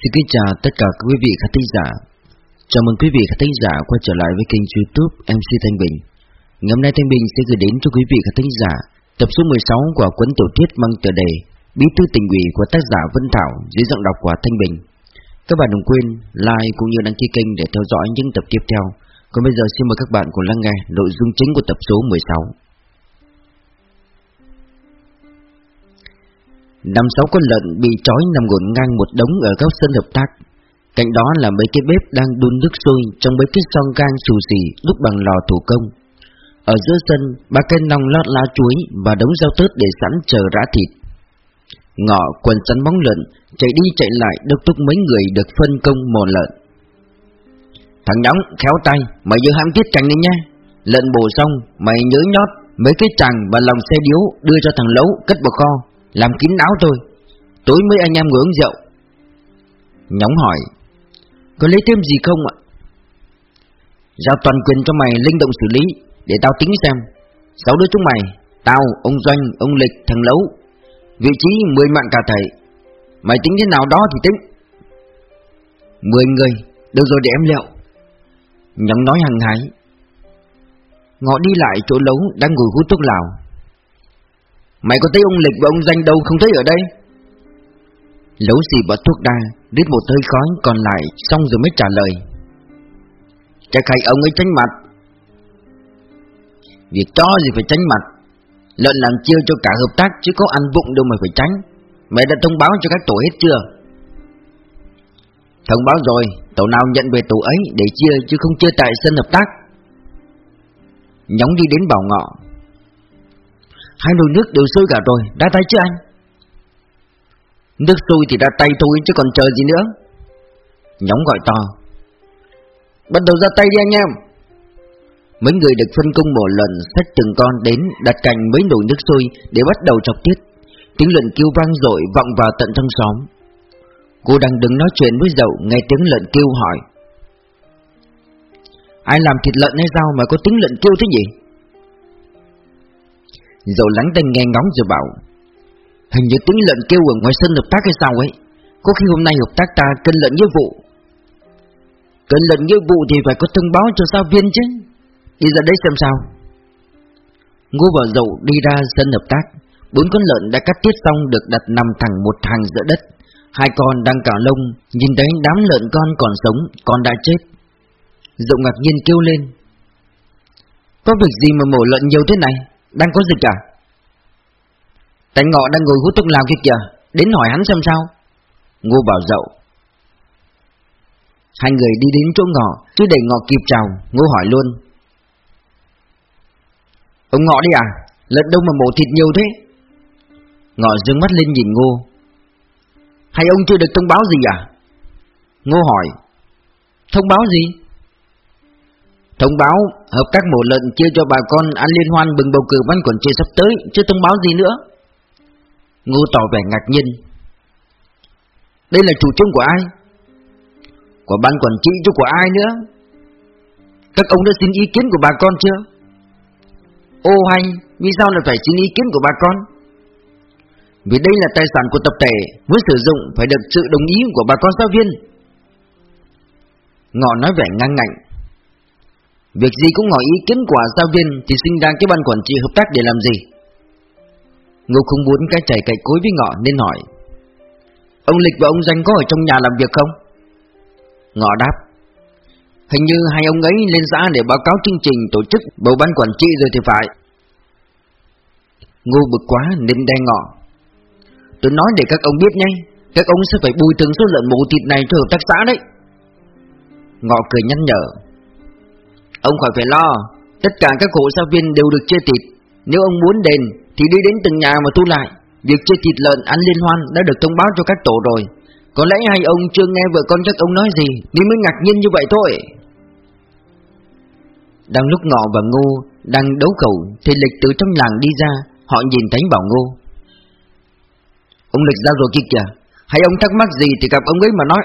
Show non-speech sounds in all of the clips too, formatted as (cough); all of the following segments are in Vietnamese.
Xin kính chào tất cả quý vị khán thính giả. Chào mừng quý vị khán thính giả quay trở lại với kênh YouTube MC Thanh Bình. Ngày hôm nay Thanh Bình sẽ gửi đến cho quý vị khán thính giả tập số 16 của cuốn tiểu thuyết mang tựa đề Bí thư tình ủy của tác giả Vân Thảo dưới giọng đọc của Thanh Bình. Các bạn đừng quên like cũng như đăng ký kênh để theo dõi những tập tiếp theo. Còn bây giờ xin mời các bạn cùng lắng nghe nội dung chính của tập số 16. Năm sáu con lợn bị trói nằm ngổn ngang một đống ở góc sân hợp tác. Cạnh đó là mấy cái bếp đang đun nước sôi trong mấy cái son gang xù xì đúc bằng lò thủ công. Ở giữa sân, ba cây nòng lót lá chuối và đống rau tớt để sẵn chờ rã thịt. Ngọ quần sắn bóng lợn, chạy đi chạy lại đốc thúc mấy người được phân công mò lợn. Thằng nhóng, khéo tay, mày giữ ham tiết cành đi nha. Lợn bổ xong, mày nhớ nhót mấy cái chàng và lòng xe điếu đưa cho thằng lấu cất vào kho làm kín đáo tôi. Tối mới anh em ngồi uống rượu. Nhóng hỏi Có lấy thêm gì không ạ? Giao toàn quyền cho mày linh động xử lý Để tao tính xem. Sáu đứa chúng mày Tao, ông Doanh, ông Lịch, thằng Lấu Vị trí 10 mạng cả thầy. Mày tính thế nào đó thì tính. 10 người Được rồi để em liệu. Nhóng nói hằng hái Ngọ đi lại chỗ Lấu đang ngồi hút thuốc lào. Mày có thấy ông Lịch và ông Danh đâu không thấy ở đây? Lấu xì bật thuốc đa Đít một hơi khói, còn lại Xong rồi mới trả lời. Chắc hay ông ấy tránh mặt. Việc cho gì phải tránh mặt. Lợn làm chiêu cho cả hợp tác, Chứ có ăn vụng đâu mà phải tránh. Mày đã thông báo cho các tổ hết chưa? Thông báo rồi, Tổ nào nhận về tổ ấy để chia, Chứ không chia tại sân hợp tác. Nhóng đi đến bảo ngọ nồi nước đều sôi cả rồi, Đã tay chứ anh? Nước sôi thì đã tay thôi, chứ còn chờ gì nữa? Nhóm gọi to. Bắt đầu ra tay đi anh em. Mấy người được phân công một lần, Xách từng con đến đặt cạnh mấy nồi nước sôi Để bắt đầu chọc tiết. Tiếng lợn kêu vang dội, vọng vào tận trong xóm. Cô đang đứng nói chuyện với dậu, Nghe tiếng lợn kêu hỏi. Ai làm thịt lợn hay sao mà có tiếng lợn kêu thế nhỉ? Dậu lắng tai nghe ngóng rồi bảo, Hình như tiếng lợn kêu ở ngoài sân hợp tác hay sao ấy? Có khi hôm nay hợp tác ta cân lợn nghĩa vụ. Cân lợn nghĩa vụ thì phải có thông báo cho giáo viên chứ. Đi ra đấy xem sao. Ngô vào dậu đi ra sân hợp tác. Bốn con lợn đã cắt tiết xong được đặt nằm thẳng một hàng giữa đất. Hai con đang cào lông, Nhìn thấy đám lợn con còn sống, Con đã chết. Dậu ngạc nhiên kêu lên, Có việc gì mà mổ lợn nhiều thế này? Đang có dịch à? Tánh ngọ đang ngồi hút thuốc lào kia kìa. Đến hỏi hắn xem sao. Ngô bảo dậu. Hai người đi đến chỗ ngọ Chứ để ngọ kịp chào, Ngô hỏi luôn. Ông ngọ đi à? Lợn đâu mà mổ thịt nhiều thế? Ngọ dương mắt lên nhìn Ngô. Hay ông chưa được thông báo gì à? Ngô hỏi. Thông báo gì? Thông báo hợp tác mổ lợn chia cho bà con ăn liên hoan bừng bầu cử ban quản trị sắp tới, chưa thông báo gì nữa. Ngô tỏ vẻ ngạc nhiên. Đây là chủ trương của ai? Của ban quản trị chứ của ai nữa? Các ông đã xin ý kiến của bà con chưa? Ô hay, vì sao lại phải xin ý kiến của bà con? Vì đây là tài sản của tập thể, muốn sử dụng phải được sự đồng ý của bà con giáo viên. Ngọ nói vẻ ngang ngạnh, Việc gì cũng hỏi ý kiến của giáo viên Thì sinh ra cái ban quản trị hợp tác để làm gì? Ngô không muốn cái chảy cậy cối với ngọ nên hỏi, Ông Lịch và ông Danh có ở trong nhà làm việc không? Ngọ đáp, Hình như hai ông ấy lên xã để báo cáo chương trình tổ chức bầu ban quản trị rồi thì phải. Ngô bực quá nên đe ngọ, Tôi nói để các ông biết nhé, Các ông sẽ phải bùi thường số lợn mổ thịt này cho hợp tác xã đấy. Ngọ cười nhăn nhở Ông khỏi phải lo, Tất cả các hộ giáo viên đều được chơi thịt Nếu ông muốn đền, thì đi đến từng nhà mà thu lại. Việc chơi thịt lợn ăn liên hoan đã được thông báo cho các tổ rồi. Có lẽ hai ông chưa nghe vợ con các ông nói gì, Nên mới ngạc nhiên như vậy thôi. Đang lúc ngọ và ngô Đang đấu khẩu, Thì lịch từ trong làng đi ra, Họ nhìn thấy bảo ngô. Ông lịch ra rồi kia kìa. Hay ông thắc mắc gì thì gặp ông ấy mà nói.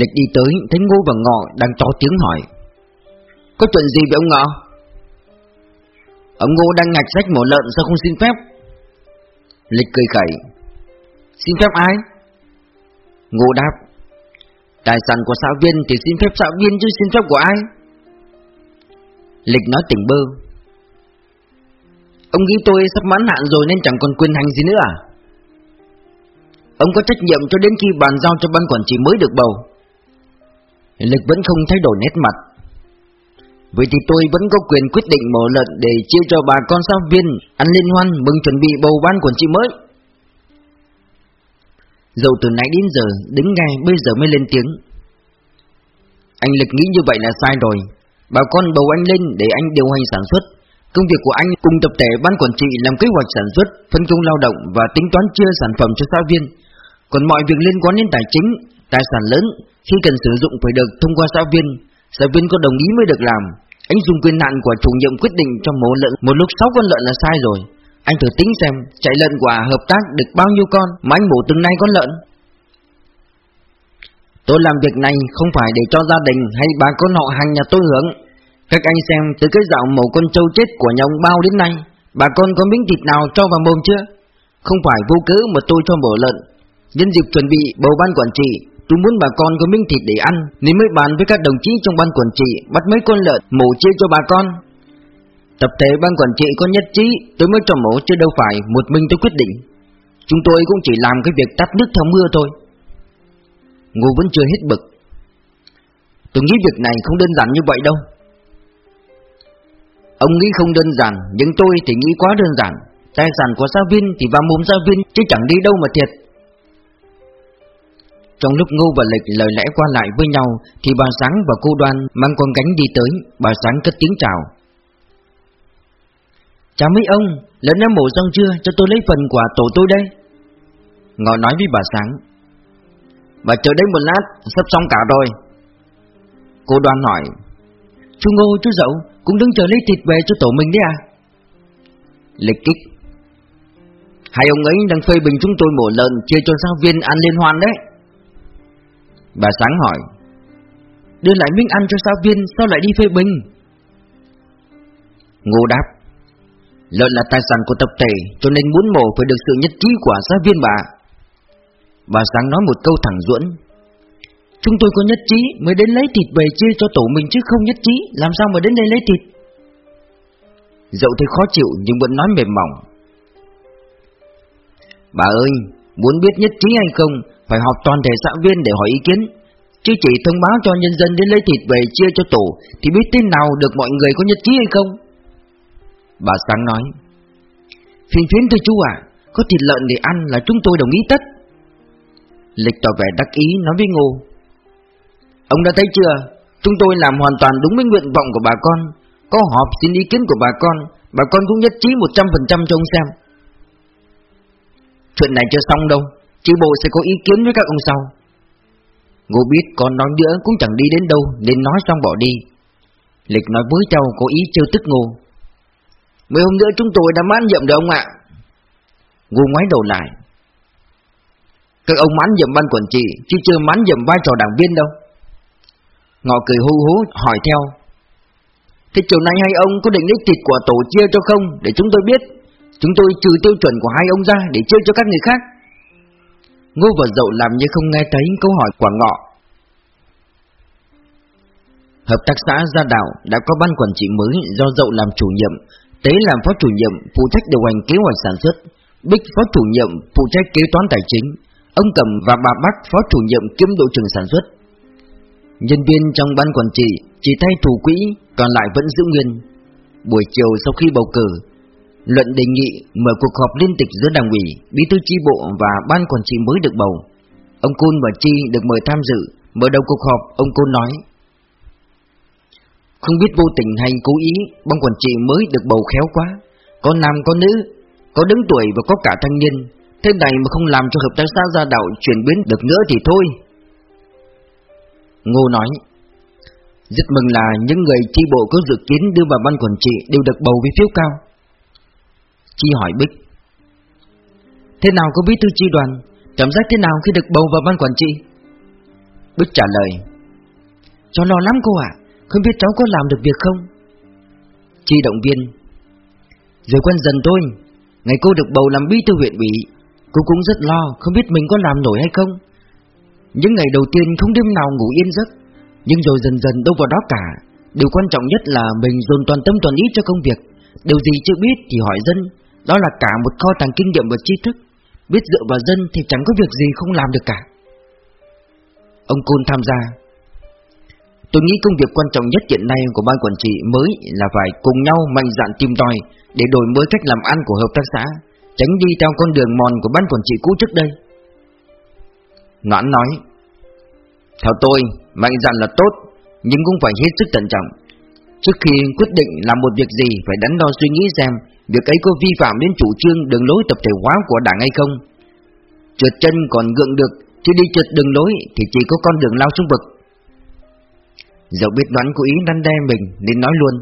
Lịch đi tới, thấy Ngô và Ngọ đang to tiếng hỏi. Có chuyện gì với ông Ngọ? Ông Ngô đang ngạch sách mổ lợn sao không xin phép? Lịch cười khẩy. Xin phép ai? Ngô đáp. Tài sản của xã viên thì xin phép xã viên chứ xin phép của ai? Lịch nói tỉnh bơ. Ông nghĩ tôi sắp mãn hạn rồi nên chẳng còn quyền hành gì nữa à? Ông có trách nhiệm cho đến khi bàn giao cho ban quản trị mới được bầu. Lực vẫn không thay đổi nét mặt Vậy thì tôi vẫn có quyền quyết định mở lợn để chia cho bà con giáo viên ăn liên hoan mừng chuẩn bị bầu ban quản trị mới. Dầu từ nãy đến giờ, đứng ngay bây giờ mới lên tiếng. Anh lực nghĩ như vậy là sai rồi. Bà con bầu anh lên để anh điều hành sản xuất. Công việc của anh cùng tập thể ban quản trị làm kế hoạch sản xuất, phân công lao động và tính toán chia sản phẩm cho giáo viên. Còn mọi việc liên quan đến tài chính, tài sản lớn khi cần sử dụng phải được thông qua giáo viên. Giáo viên có đồng ý mới được làm. Anh dùng quyền hạn của chủ nhiệm quyết định cho mổ lợn một lúc 6 con lợn là sai rồi. Anh thử tính xem chạy lợn quả hợp tác được bao nhiêu con mà anh mổ từng nay con lợn. Tôi làm việc này không phải để cho gia đình hay bà con họ hàng nhà tôi hưởng. Các anh xem từ cái dạo mổ con trâu chết của nhà ông Bao đến nay, bà con có miếng thịt nào cho vào mồm chưa? Không phải vô cớ mà tôi cho mổ lợn. Nhân dịp chuẩn bị bầu ban quản trị, tôi muốn bà con có miếng thịt để ăn, nên mới bàn với các đồng chí trong ban quản trị bắt mấy con lợn mổ chia cho bà con. Tập thể ban quản trị có nhất trí, tôi mới cho mổ chứ đâu phải một mình tôi quyết định. Chúng tôi cũng chỉ làm cái việc tắt nước theo mưa thôi. Ngô vẫn chưa hết bực. Tôi nghĩ việc này không đơn giản như vậy đâu. Ông nghĩ không đơn giản, nhưng tôi thì nghĩ quá đơn giản. Tài sản của giáo viên thì vào mồm giáo viên chứ chẳng đi đâu mà thiệt. Trong lúc Ngô và Lịch lời lẽ qua lại với nhau thì bà Sáng và cô Đoan mang con gánh đi tới, bà Sáng cất tiếng chào. Chào mấy ông, lớn em mổ xong chưa cho tôi lấy phần quả tổ tôi đây. Ngọ nói với bà Sáng. Bà chờ đấy một lát, sắp xong cả rồi. Cô Đoan hỏi. Chú Ngô, chú Dậu cũng đứng chờ lấy thịt về cho tổ mình đấy à? Lịch kích. Hai ông ấy đang phê bình chúng tôi mổ lợn chia cho giáo viên ăn liên hoan đấy. Bà Sáng hỏi Đưa lại miếng ăn cho giáo viên Sao lại đi phê bình? Ngô đáp Lợn là tài sản của tập thể Cho nên muốn mổ phải được sự nhất trí của giáo viên bà. Bà Sáng nói một câu thẳng ruộn Chúng tôi có nhất trí mới đến lấy thịt về chia cho tổ mình chứ không nhất trí Làm sao mà đến đây lấy thịt? Dẫu thấy khó chịu nhưng vẫn nói mềm mỏng Bà ơi, muốn biết nhất trí hay không phải họp toàn thể xã viên để hỏi ý kiến, chứ chỉ thông báo cho nhân dân đến lấy thịt về chia cho tổ thì biết tin nào được mọi người có nhất trí hay không? Bà Sáng nói, phiền phiến thưa chú à, có thịt lợn để ăn là chúng tôi đồng ý tất. Lịch tỏ vẻ đắc ý nói với Ngô, ông đã thấy chưa, chúng tôi làm hoàn toàn đúng với nguyện vọng của bà con, có họp xin ý kiến của bà con, bà con cũng nhất trí 100% cho ông xem. Chuyện này chưa xong đâu Chi bộ sẽ có ý kiến với các ông sau. Ngô biết còn nói nữa cũng chẳng đi đến đâu Nên nói xong bỏ đi. Lịch nói với Châu có ý trêu tức Ngô. Mấy hôm nữa chúng tôi đã mãn nhiệm rồi ông ạ. Ngô ngoái đầu lại. Các ông mãn nhiệm ban quản trị, Chứ chưa mãn nhiệm vai trò đảng viên đâu. Ngọ cười hô hú, hỏi theo. Thế chiều nay hai ông có định lấy thịt của tổ chia cho không, Để chúng tôi biết? Chúng tôi trừ tiêu chuẩn của hai ông ra Để chia cho các người khác. Ngô và Dậu làm như không nghe thấy câu hỏi của ngọ. Hợp tác xã Gia Đạo đã có ban quản trị mới do Dậu làm chủ nhiệm, Tế làm phó chủ nhiệm, phụ trách điều hành kế hoạch sản xuất, Bích phó chủ nhiệm, phụ trách kế toán tài chính, Ông Cầm và bà Bắc phó chủ nhiệm kiêm đội trưởng sản xuất. Nhân viên trong ban quản trị chỉ thay thủ quỹ, còn lại vẫn giữ nguyên. Buổi chiều sau khi bầu cử Luận đề nghị mở cuộc họp liên tịch giữa đảng ủy, bí thư chi bộ và ban quản trị mới được bầu. Ông Côn và Chi được mời tham dự. Mở đầu cuộc họp, ông Côn nói: Không biết vô tình hay cố ý, ban quản trị mới được bầu khéo quá. Có nam có nữ, có đứng tuổi và có cả thanh niên. Thế này mà không làm cho hợp tác xã gia đạo chuyển biến được nữa thì thôi. Ngô nói: Rất mừng là những người chi bộ có dự kiến đưa vào ban quản trị đều được bầu với phiếu cao. Chi hỏi Bích. Thế nào có bí thư chi đoàn? Cảm giác thế nào khi được bầu vào ban quản trị? Bích trả lời. Cháu lo lắm cô ạ. Không biết cháu có làm được việc không? Chi động viên. Rồi quen dần thôi. Ngày cô được bầu làm bí thư huyện ủy, Cô cũng rất lo, Không biết mình có làm nổi hay không. Những ngày đầu tiên không đêm nào ngủ yên giấc. Nhưng rồi dần dần đâu vào đó cả. Điều quan trọng nhất là mình dồn toàn tâm toàn ý cho công việc. Điều gì chưa biết thì hỏi dân. Đó là cả một kho tàng kinh nghiệm và tri thức Biết dựa vào dân thì chẳng có việc gì không làm được cả Ông Côn tham gia Tôi nghĩ công việc quan trọng nhất hiện nay của ban quản trị mới là phải cùng nhau mạnh dạn tìm tòi để đổi mới cách làm ăn của hợp tác xã, tránh đi theo con đường mòn của ban quản trị cũ trước đây. Noãn nói, Theo tôi, mạnh dạn là tốt, nhưng cũng phải hết sức thận trọng. Trước khi quyết định làm một việc gì phải đắn đo suy nghĩ xem việc ấy có vi phạm đến chủ trương đường lối tập thể hóa của đảng hay không. Trượt chân còn gượng được, chứ đi trượt đường lối thì chỉ có con đường lao xuống vực. Dẫu biết đoán cố ý năn đe mình nên nói luôn.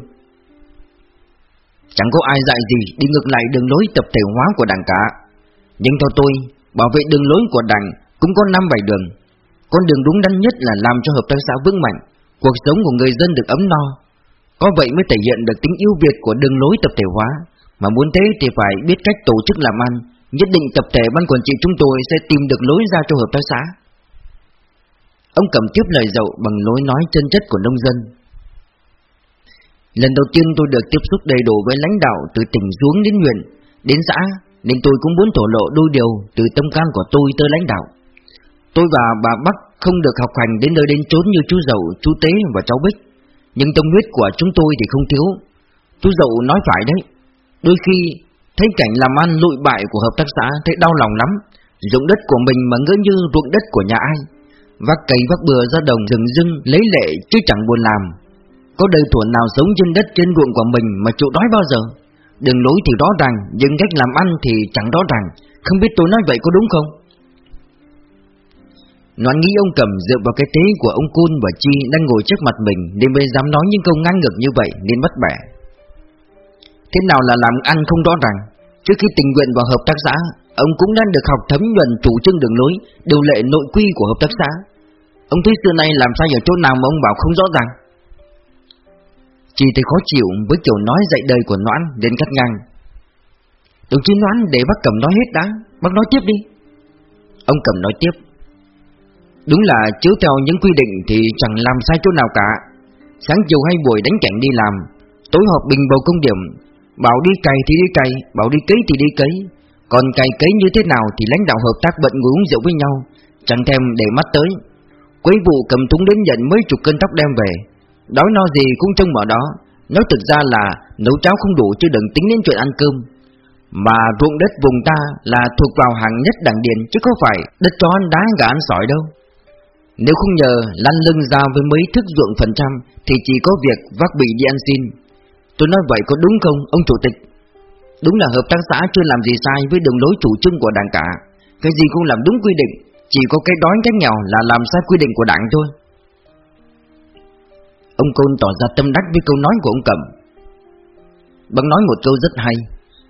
Chẳng có ai dạy gì đi ngược lại đường lối tập thể hóa của đảng cả. Nhưng theo tôi Bảo vệ đường lối của đảng cũng có năm bảy đường. Con đường đúng đắn nhất là làm cho hợp tác xã vững mạnh Cuộc sống của người dân được ấm no. Có vậy mới thể hiện được tính ưu việt của đường lối tập thể hóa. Mà muốn thế thì phải biết cách tổ chức làm ăn. Nhất định tập thể ban quản trị chúng tôi sẽ tìm được lối ra cho hợp tác xã. Ông cầm tiếp lời dậu bằng lối nói chân chất của nông dân. Lần đầu tiên tôi được tiếp xúc đầy đủ với lãnh đạo từ tỉnh xuống đến huyện, đến xã Nên tôi cũng muốn thổ lộ đôi điều từ tâm can của tôi tới lãnh đạo. Tôi và bà Bắc không được học hành đến nơi đến chốn như chú Dậu, chú Tế và cháu Bích. Nhưng tâm huyết của chúng tôi thì không thiếu. Chú Dậu nói phải đấy Đôi khi, thấy cảnh làm ăn lụi bại của hợp tác xã thấy đau lòng lắm Dụng đất của mình mà ngỡ như ruộng đất của nhà ai. Vác cây, vác bừa ra đồng rừng rưng, lấy lệ chứ chẳng buồn làm. Có đời tuổi nào sống trên đất trên ruộng của mình mà chịu đói bao giờ? Đường lối thì rõ ràng, Nhưng cách làm ăn thì chẳng rõ ràng. Không biết tôi nói vậy có đúng không? Nói nghĩ ông cầm dựa vào cái tế của ông Cun và Chi đang ngồi trước mặt mình Nên mới dám nói những câu ngang ngược như vậy nên bất bẻ. Thế nào là làm ăn không rõ ràng. Trước khi tình nguyện vào hợp tác xã, Ông cũng đang được học thấm nhuần chủ trương đường lối, Điều lệ nội quy của hợp tác xã. Ông thấy xưa nay làm sao ở chỗ nào mà ông bảo không rõ ràng. Chỉ thấy khó chịu với kiểu nói dạy đời của Noãn đến cắt ngang. Đồng chí Noãn để bác Cầm nói hết đã, Bác nói tiếp đi. Ông Cầm nói tiếp. Đúng là chiếu theo những quy định thì chẳng làm sai chỗ nào cả. Sáng chiều hay buổi đánh cảnh đi làm, Tối họp bình bầu công điểm Bảo đi cày thì đi cày, Bảo đi cấy thì đi cấy. Còn cày cấy như thế nào thì lãnh đạo hợp tác bận ngủ uống rượu với nhau, Chẳng thèm để mắt tới. Quấy vụ cầm thúng đến nhận mấy chục cân tóc đem về. Đói no gì cũng trông mở đó. Nói thực ra là nấu cháo không đủ chứ đừng tính đến chuyện ăn cơm. Mà ruộng đất vùng ta là thuộc vào hàng nhất đảng điện Chứ không phải đất cho ăn đá gà ăn sỏi đâu. Nếu không nhờ lăn lưng ra với mấy thức ruộng phần trăm Thì chỉ có việc vác bị đi ăn xin. Tôi nói vậy có đúng không, ông chủ tịch? Đúng là hợp tác xã chưa làm gì sai với đường lối chủ trương của đảng cả. Cái gì cũng làm đúng quy định, chỉ có cái đói cái nghèo là làm sai quy định của đảng thôi. Ông Côn tỏ ra tâm đắc với câu nói của ông Cẩm. Bằng nói một câu rất hay,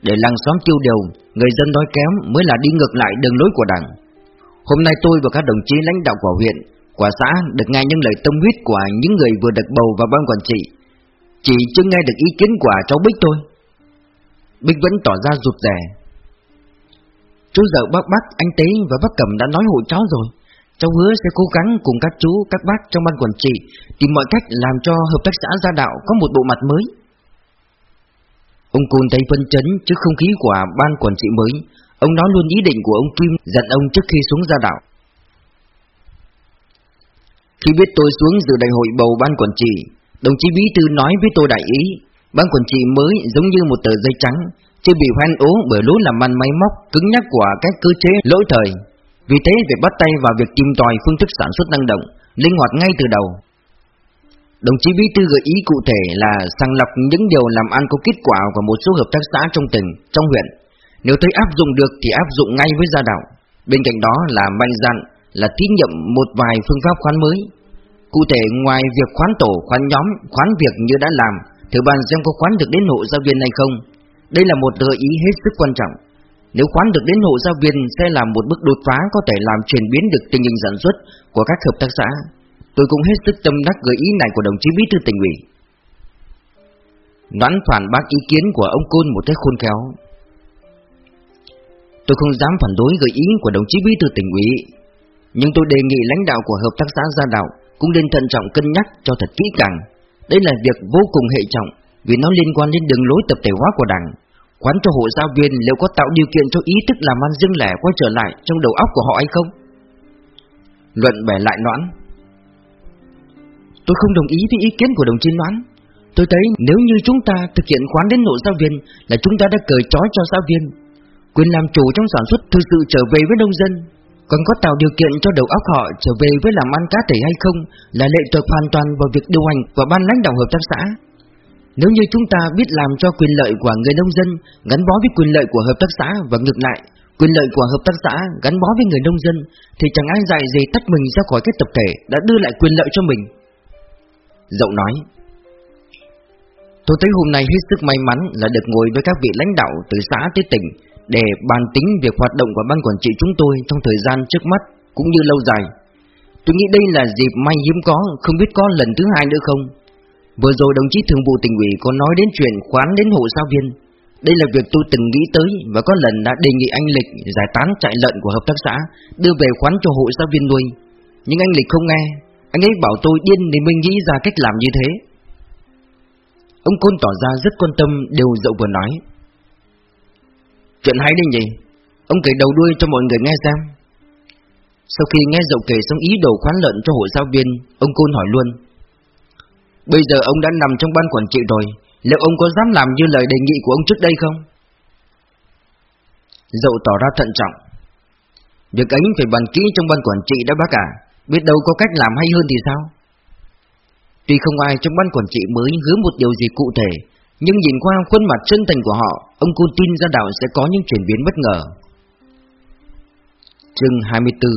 Để làng xóm tiêu điều, Người dân đói kém mới là đi ngược lại đường lối của đảng. Hôm nay tôi và các đồng chí lãnh đạo của huyện, Của xã được nghe những lời tâm huyết của những người vừa được bầu vào ban quản trị. Chỉ chưa nghe được ý kiến của cháu Bích thôi. Bích vẫn tỏ ra rụt rè. Chú dậu bác bác, anh Tế và bác Cẩm đã nói hộ cháu rồi. Cháu hứa sẽ cố gắng cùng các chú, các bác trong ban quản trị Tìm mọi cách làm cho hợp tác xã gia đạo có một bộ mặt mới. Ông Côn thấy phân chấn trước không khí của ban quản trị mới. Ông nói luôn ý định của ông Kim dặn ông trước khi xuống gia đạo. Khi biết tôi xuống dự đại hội bầu ban quản trị Đồng chí Bí Thư nói với tôi đại ý Ban quản trị mới giống như một tờ giấy trắng chưa bị hoen ố bởi lối làm ăn máy móc cứng nhắc của các cơ chế lỗi thời. Vì thế việc bắt tay vào việc tìm tòi phương thức sản xuất năng động, linh hoạt ngay từ đầu. Đồng chí Bí Thư gợi ý cụ thể là sàng lọc những điều làm ăn có kết quả của một số hợp tác xã trong tỉnh, trong huyện. Nếu thấy áp dụng được thì áp dụng ngay với gia đạo. Bên cạnh đó là mạnh dạn là thí nghiệm một vài phương pháp khoán mới. Cụ thể ngoài việc khoán tổ, khoán nhóm, khoán việc như đã làm, thử bàn xem có khoán được đến hộ giáo viên hay không, đây là một gợi ý hết sức quan trọng. Nếu khoán được đến hộ gia viên sẽ là một bước đột phá có thể làm chuyển biến được tình hình sản xuất của các hợp tác xã. Tôi cũng hết sức tâm đắc gợi ý này của đồng chí bí thư tỉnh ủy. Đoán phản bác ý kiến của ông Côn một cách khôn khéo. Tôi không dám phản đối gợi ý của đồng chí bí thư tỉnh ủy. Nhưng tôi đề nghị lãnh đạo của hợp tác xã gia đạo cũng nên thận trọng cân nhắc cho thật kỹ càng. Đây là việc vô cùng hệ trọng, vì nó liên quan đến đường lối tập thể hóa của đảng. Quán cho hộ giáo viên liệu có tạo điều kiện cho ý thức làm ăn riêng lẻ quay trở lại trong đầu óc của họ hay không? Luận bẻ lại noãn Tôi không đồng ý với ý kiến của đồng chí noãn Tôi thấy nếu như chúng ta thực hiện khoán đến hộ giáo viên là chúng ta đã cởi trói cho giáo viên, Quyền làm chủ trong sản xuất thực sự trở về với nông dân còn có tạo điều kiện cho đầu óc họ trở về với làm ăn cá thể hay không Là lệ thuộc hoàn toàn vào việc điều hành của ban lãnh đạo hợp tác xã. Nếu như chúng ta biết làm cho quyền lợi của người nông dân gắn bó với quyền lợi của hợp tác xã và ngược lại, Quyền lợi của hợp tác xã gắn bó với người nông dân, Thì chẳng ai dạy gì tách mình ra khỏi cái tập thể đã đưa lại quyền lợi cho mình. Dậu nói, Tôi thấy hôm nay hết sức may mắn là được ngồi với các vị lãnh đạo từ xã tới tỉnh để bàn tính việc hoạt động của ban quản trị chúng tôi trong thời gian trước mắt cũng như lâu dài. Tôi nghĩ đây là dịp may hiếm có, không biết có lần thứ hai nữa không. Vừa rồi đồng chí thường vụ tỉnh ủy có nói đến chuyện khoán đến hộ giáo viên. Đây là việc tôi từng nghĩ tới và có lần đã đề nghị anh Lịch giải tán trại lợn của hợp tác xã, đưa về khoán cho hộ giáo viên nuôi. Nhưng anh Lịch không nghe, anh ấy bảo tôi điên để mình nghĩ ra cách làm như thế. Ông Côn tỏ ra rất quan tâm đều dậu vừa nói. Chuyện hay đấy nhỉ? Ông kể đầu đuôi cho mọi người nghe xem. Sau khi nghe dậu kể xong ý đồ khoán lợn cho hội giáo viên, Ông Côn hỏi luôn. Bây giờ ông đã nằm trong ban quản trị rồi, Liệu ông có dám làm như lời đề nghị của ông trước đây không? Dậu tỏ ra thận trọng. Việc ấy phải bàn kỹ trong ban quản trị đã bác à Biết đâu có cách làm hay hơn thì sao? Tuy không ai trong ban quản trị mới hứa một điều gì cụ thể nhưng nhìn qua khuôn mặt chân thành của họ, Ông cô tin ra đảo sẽ có những chuyển biến bất ngờ. Chương 24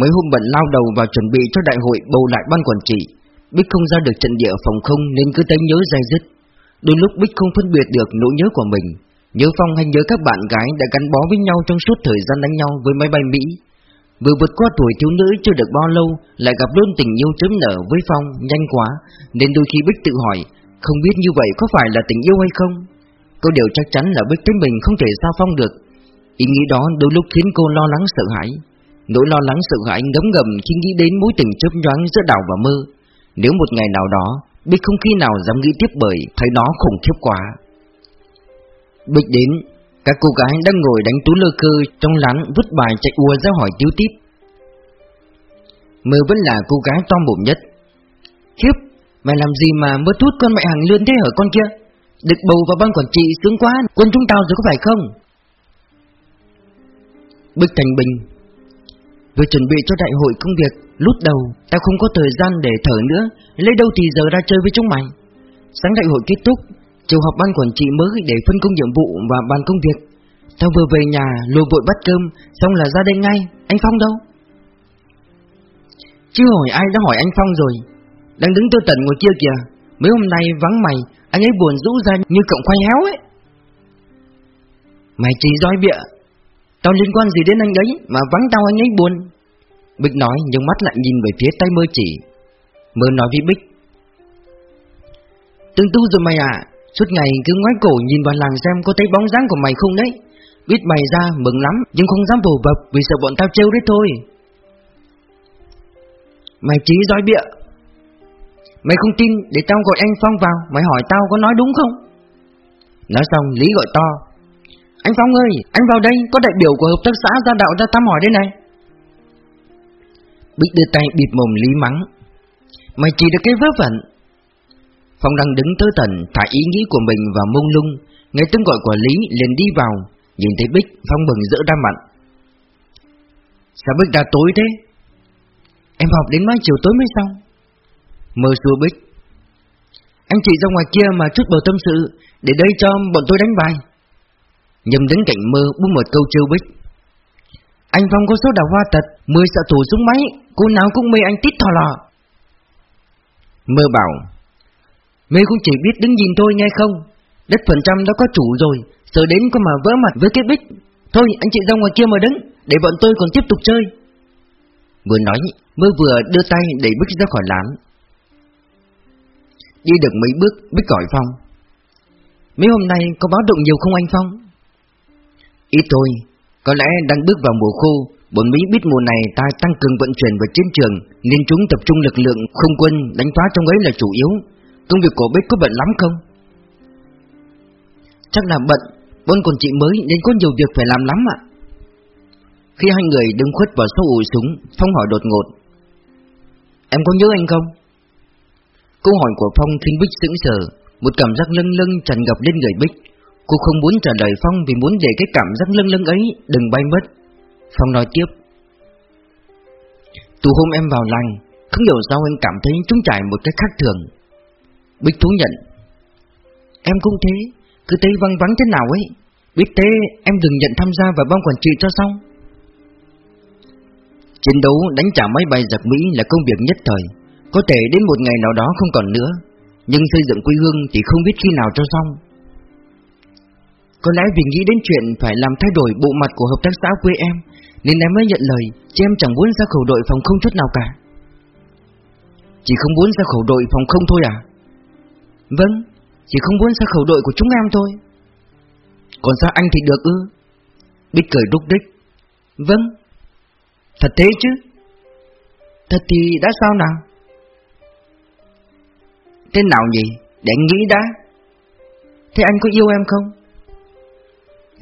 Mấy hôm bận lao đầu vào chuẩn bị cho đại hội bầu lại ban quản trị, Bích không ra được trận địa phòng không nên cứ thấy nhớ dai dứt. Đôi lúc Bích không phân biệt được nỗi nhớ của mình, Nhớ Phong hay nhớ các bạn gái đã gắn bó với nhau trong suốt thời gian đánh nhau với máy bay Mỹ. Vừa vượt qua tuổi thiếu nữ chưa được bao lâu, Lại gặp luôn tình yêu chớm nở với Phong nhanh quá, Nên đôi khi Bích tự hỏi không biết như vậy có phải là tình yêu hay không? Cô đều chắc chắn là biết tính mình không thể sao Phong được. Ý nghĩ đó đôi lúc khiến cô lo lắng sợ hãi. Nỗi lo lắng sợ hãi ngấm ngầm khi nghĩ đến mối tình chớp nhoáng giữa đào và mơ. Nếu một ngày nào đó Bích không khi nào dám nghĩ tiếp bởi Thấy nó khủng khiếp quá. Bích đến các cô gái đang ngồi đánh tú lơ cơ trong lán vứt bài chạy ua ra hỏi tiêu tiếp. Mơ vẫn là cô gái to bụng nhất. Khiếp, mày làm gì mà mơ thút con mẹ hàng lươn thế hở con kia? Được bầu vào ban quản trị sướng quá, quân chúng tao rồi có phải không? Bức Thành Bình Vừa chuẩn bị cho đại hội công việc Lút đầu Tao không có thời gian để thở nữa Lấy đâu thì giờ ra chơi với chúng mày Sáng đại hội kết thúc Chiều họp ban quản trị mới để phân công nhiệm vụ và bàn công việc Tao vừa về nhà lùi vội bắt cơm Xong là ra đây ngay Anh Phong đâu Chứ hỏi ai đã hỏi anh Phong rồi đang đứng tư tận ngồi kia kìa. Mấy hôm nay vắng mày, Anh ấy buồn rũ ra như cọng khoai héo ấy. Mày chỉ roi bịa, Tao liên quan gì đến anh ấy Mà vắng tao anh ấy buồn? Bích nói, nhưng mắt lại nhìn về phía tay mơ chỉ. Mơ nói với Bích. Tương tu rồi mày à Suốt ngày cứ ngoái cổ nhìn vào làng xem có thấy bóng dáng của mày không đấy. Biết mày ra mừng lắm, Nhưng không dám vồ bập vì sợ bọn tao trêu đấy thôi. Mày chỉ roi bịa Mày không tin để tao gọi anh Phong vào Mày hỏi tao có nói đúng không? Nói xong Lý gọi to. Anh Phong ơi Anh vào đây có đại biểu của hợp tác xã ra đạo ra thăm hỏi đây này. Bích đưa tay bịt mồm Lý mắng. Mày chỉ được cái vớ vẩn. Phong đang đứng tớ thần, thả ý nghĩ của mình vào mông lung. Nghe tiếng gọi của Lý liền đi vào. Nhìn thấy Bích Phong mừng rỡ đa mặn Sao Bích đã tối thế? Em học đến mấy chiều tối mới xong? Mơ xua Bích. Anh chị ra ngoài kia mà chút bầu tâm sự, Để đây cho bọn tôi đánh bài. Nhầm đứng cạnh mơ buông một câu trêu Bích. Anh Phong có số đào hoa tật, Mười sợ thủ súng máy, Cô nào cũng mê anh tít thò lò. Mơ bảo, Mê cũng chỉ biết đứng nhìn thôi nghe không? Đất phần trăm đã có chủ rồi, Giờ đến có mà vỡ mặt với cái bích. Thôi, anh chị ra ngoài kia mà đứng, Để bọn tôi còn tiếp tục chơi. Vừa nói, mơ vừa đưa tay đẩy bích ra khỏi lán. Đi được mấy bước bích gọi Phong. Mấy hôm nay có báo động nhiều không anh Phong? Ít thôi, Có lẽ đang bước vào mùa khô, Bọn Mỹ biết mùa này ta tăng cường vận chuyển vào chiến trường, Nên chúng tập trung lực lượng không quân đánh phá trong ấy là chủ yếu. Công việc của Bích có bận lắm không? Chắc là bận, Bọn còn chị mới nên có nhiều việc phải làm lắm ạ. Khi hai người đứng khuất vào sâu ủi súng, Phong hỏi đột ngột. Em có nhớ anh không? Câu hỏi của Phong khiến Bích sững sờ, Một cảm giác lâng lâng tràn ngập lên người Bích. Cô không muốn trả lời Phong vì muốn để cái cảm giác lâng lâng ấy đừng bay mất. Phong nói tiếp, Từ hôm em vào làng, Không hiểu sao anh cảm thấy chúng trải một cách khác thường. Bích thú nhận, Em cũng thế, Cứ thấy văng vắng thế nào ấy. Biết thế, em đừng nhận tham gia vào ban quản trị cho xong. Chiến đấu đánh trả máy bay giặc Mỹ là công việc nhất thời. Có thể đến một ngày nào đó không còn nữa, Nhưng xây dựng quê hương thì không biết khi nào cho xong. Có lẽ vì nghĩ đến chuyện phải làm thay đổi bộ mặt của hợp tác xã quê em, Nên em mới nhận lời Chứ em chẳng muốn ra khẩu đội phòng không chút nào cả. Chỉ không muốn ra khẩu đội phòng không thôi à? Vâng Chỉ không muốn ra khẩu đội của chúng em thôi. Còn sao anh thì được ư? Bích cười đúc đích. Vâng Thật thế chứ? Thật thì đã sao nào? Thế nào nhỉ? Để anh nghĩ đã. Thế anh có yêu em không?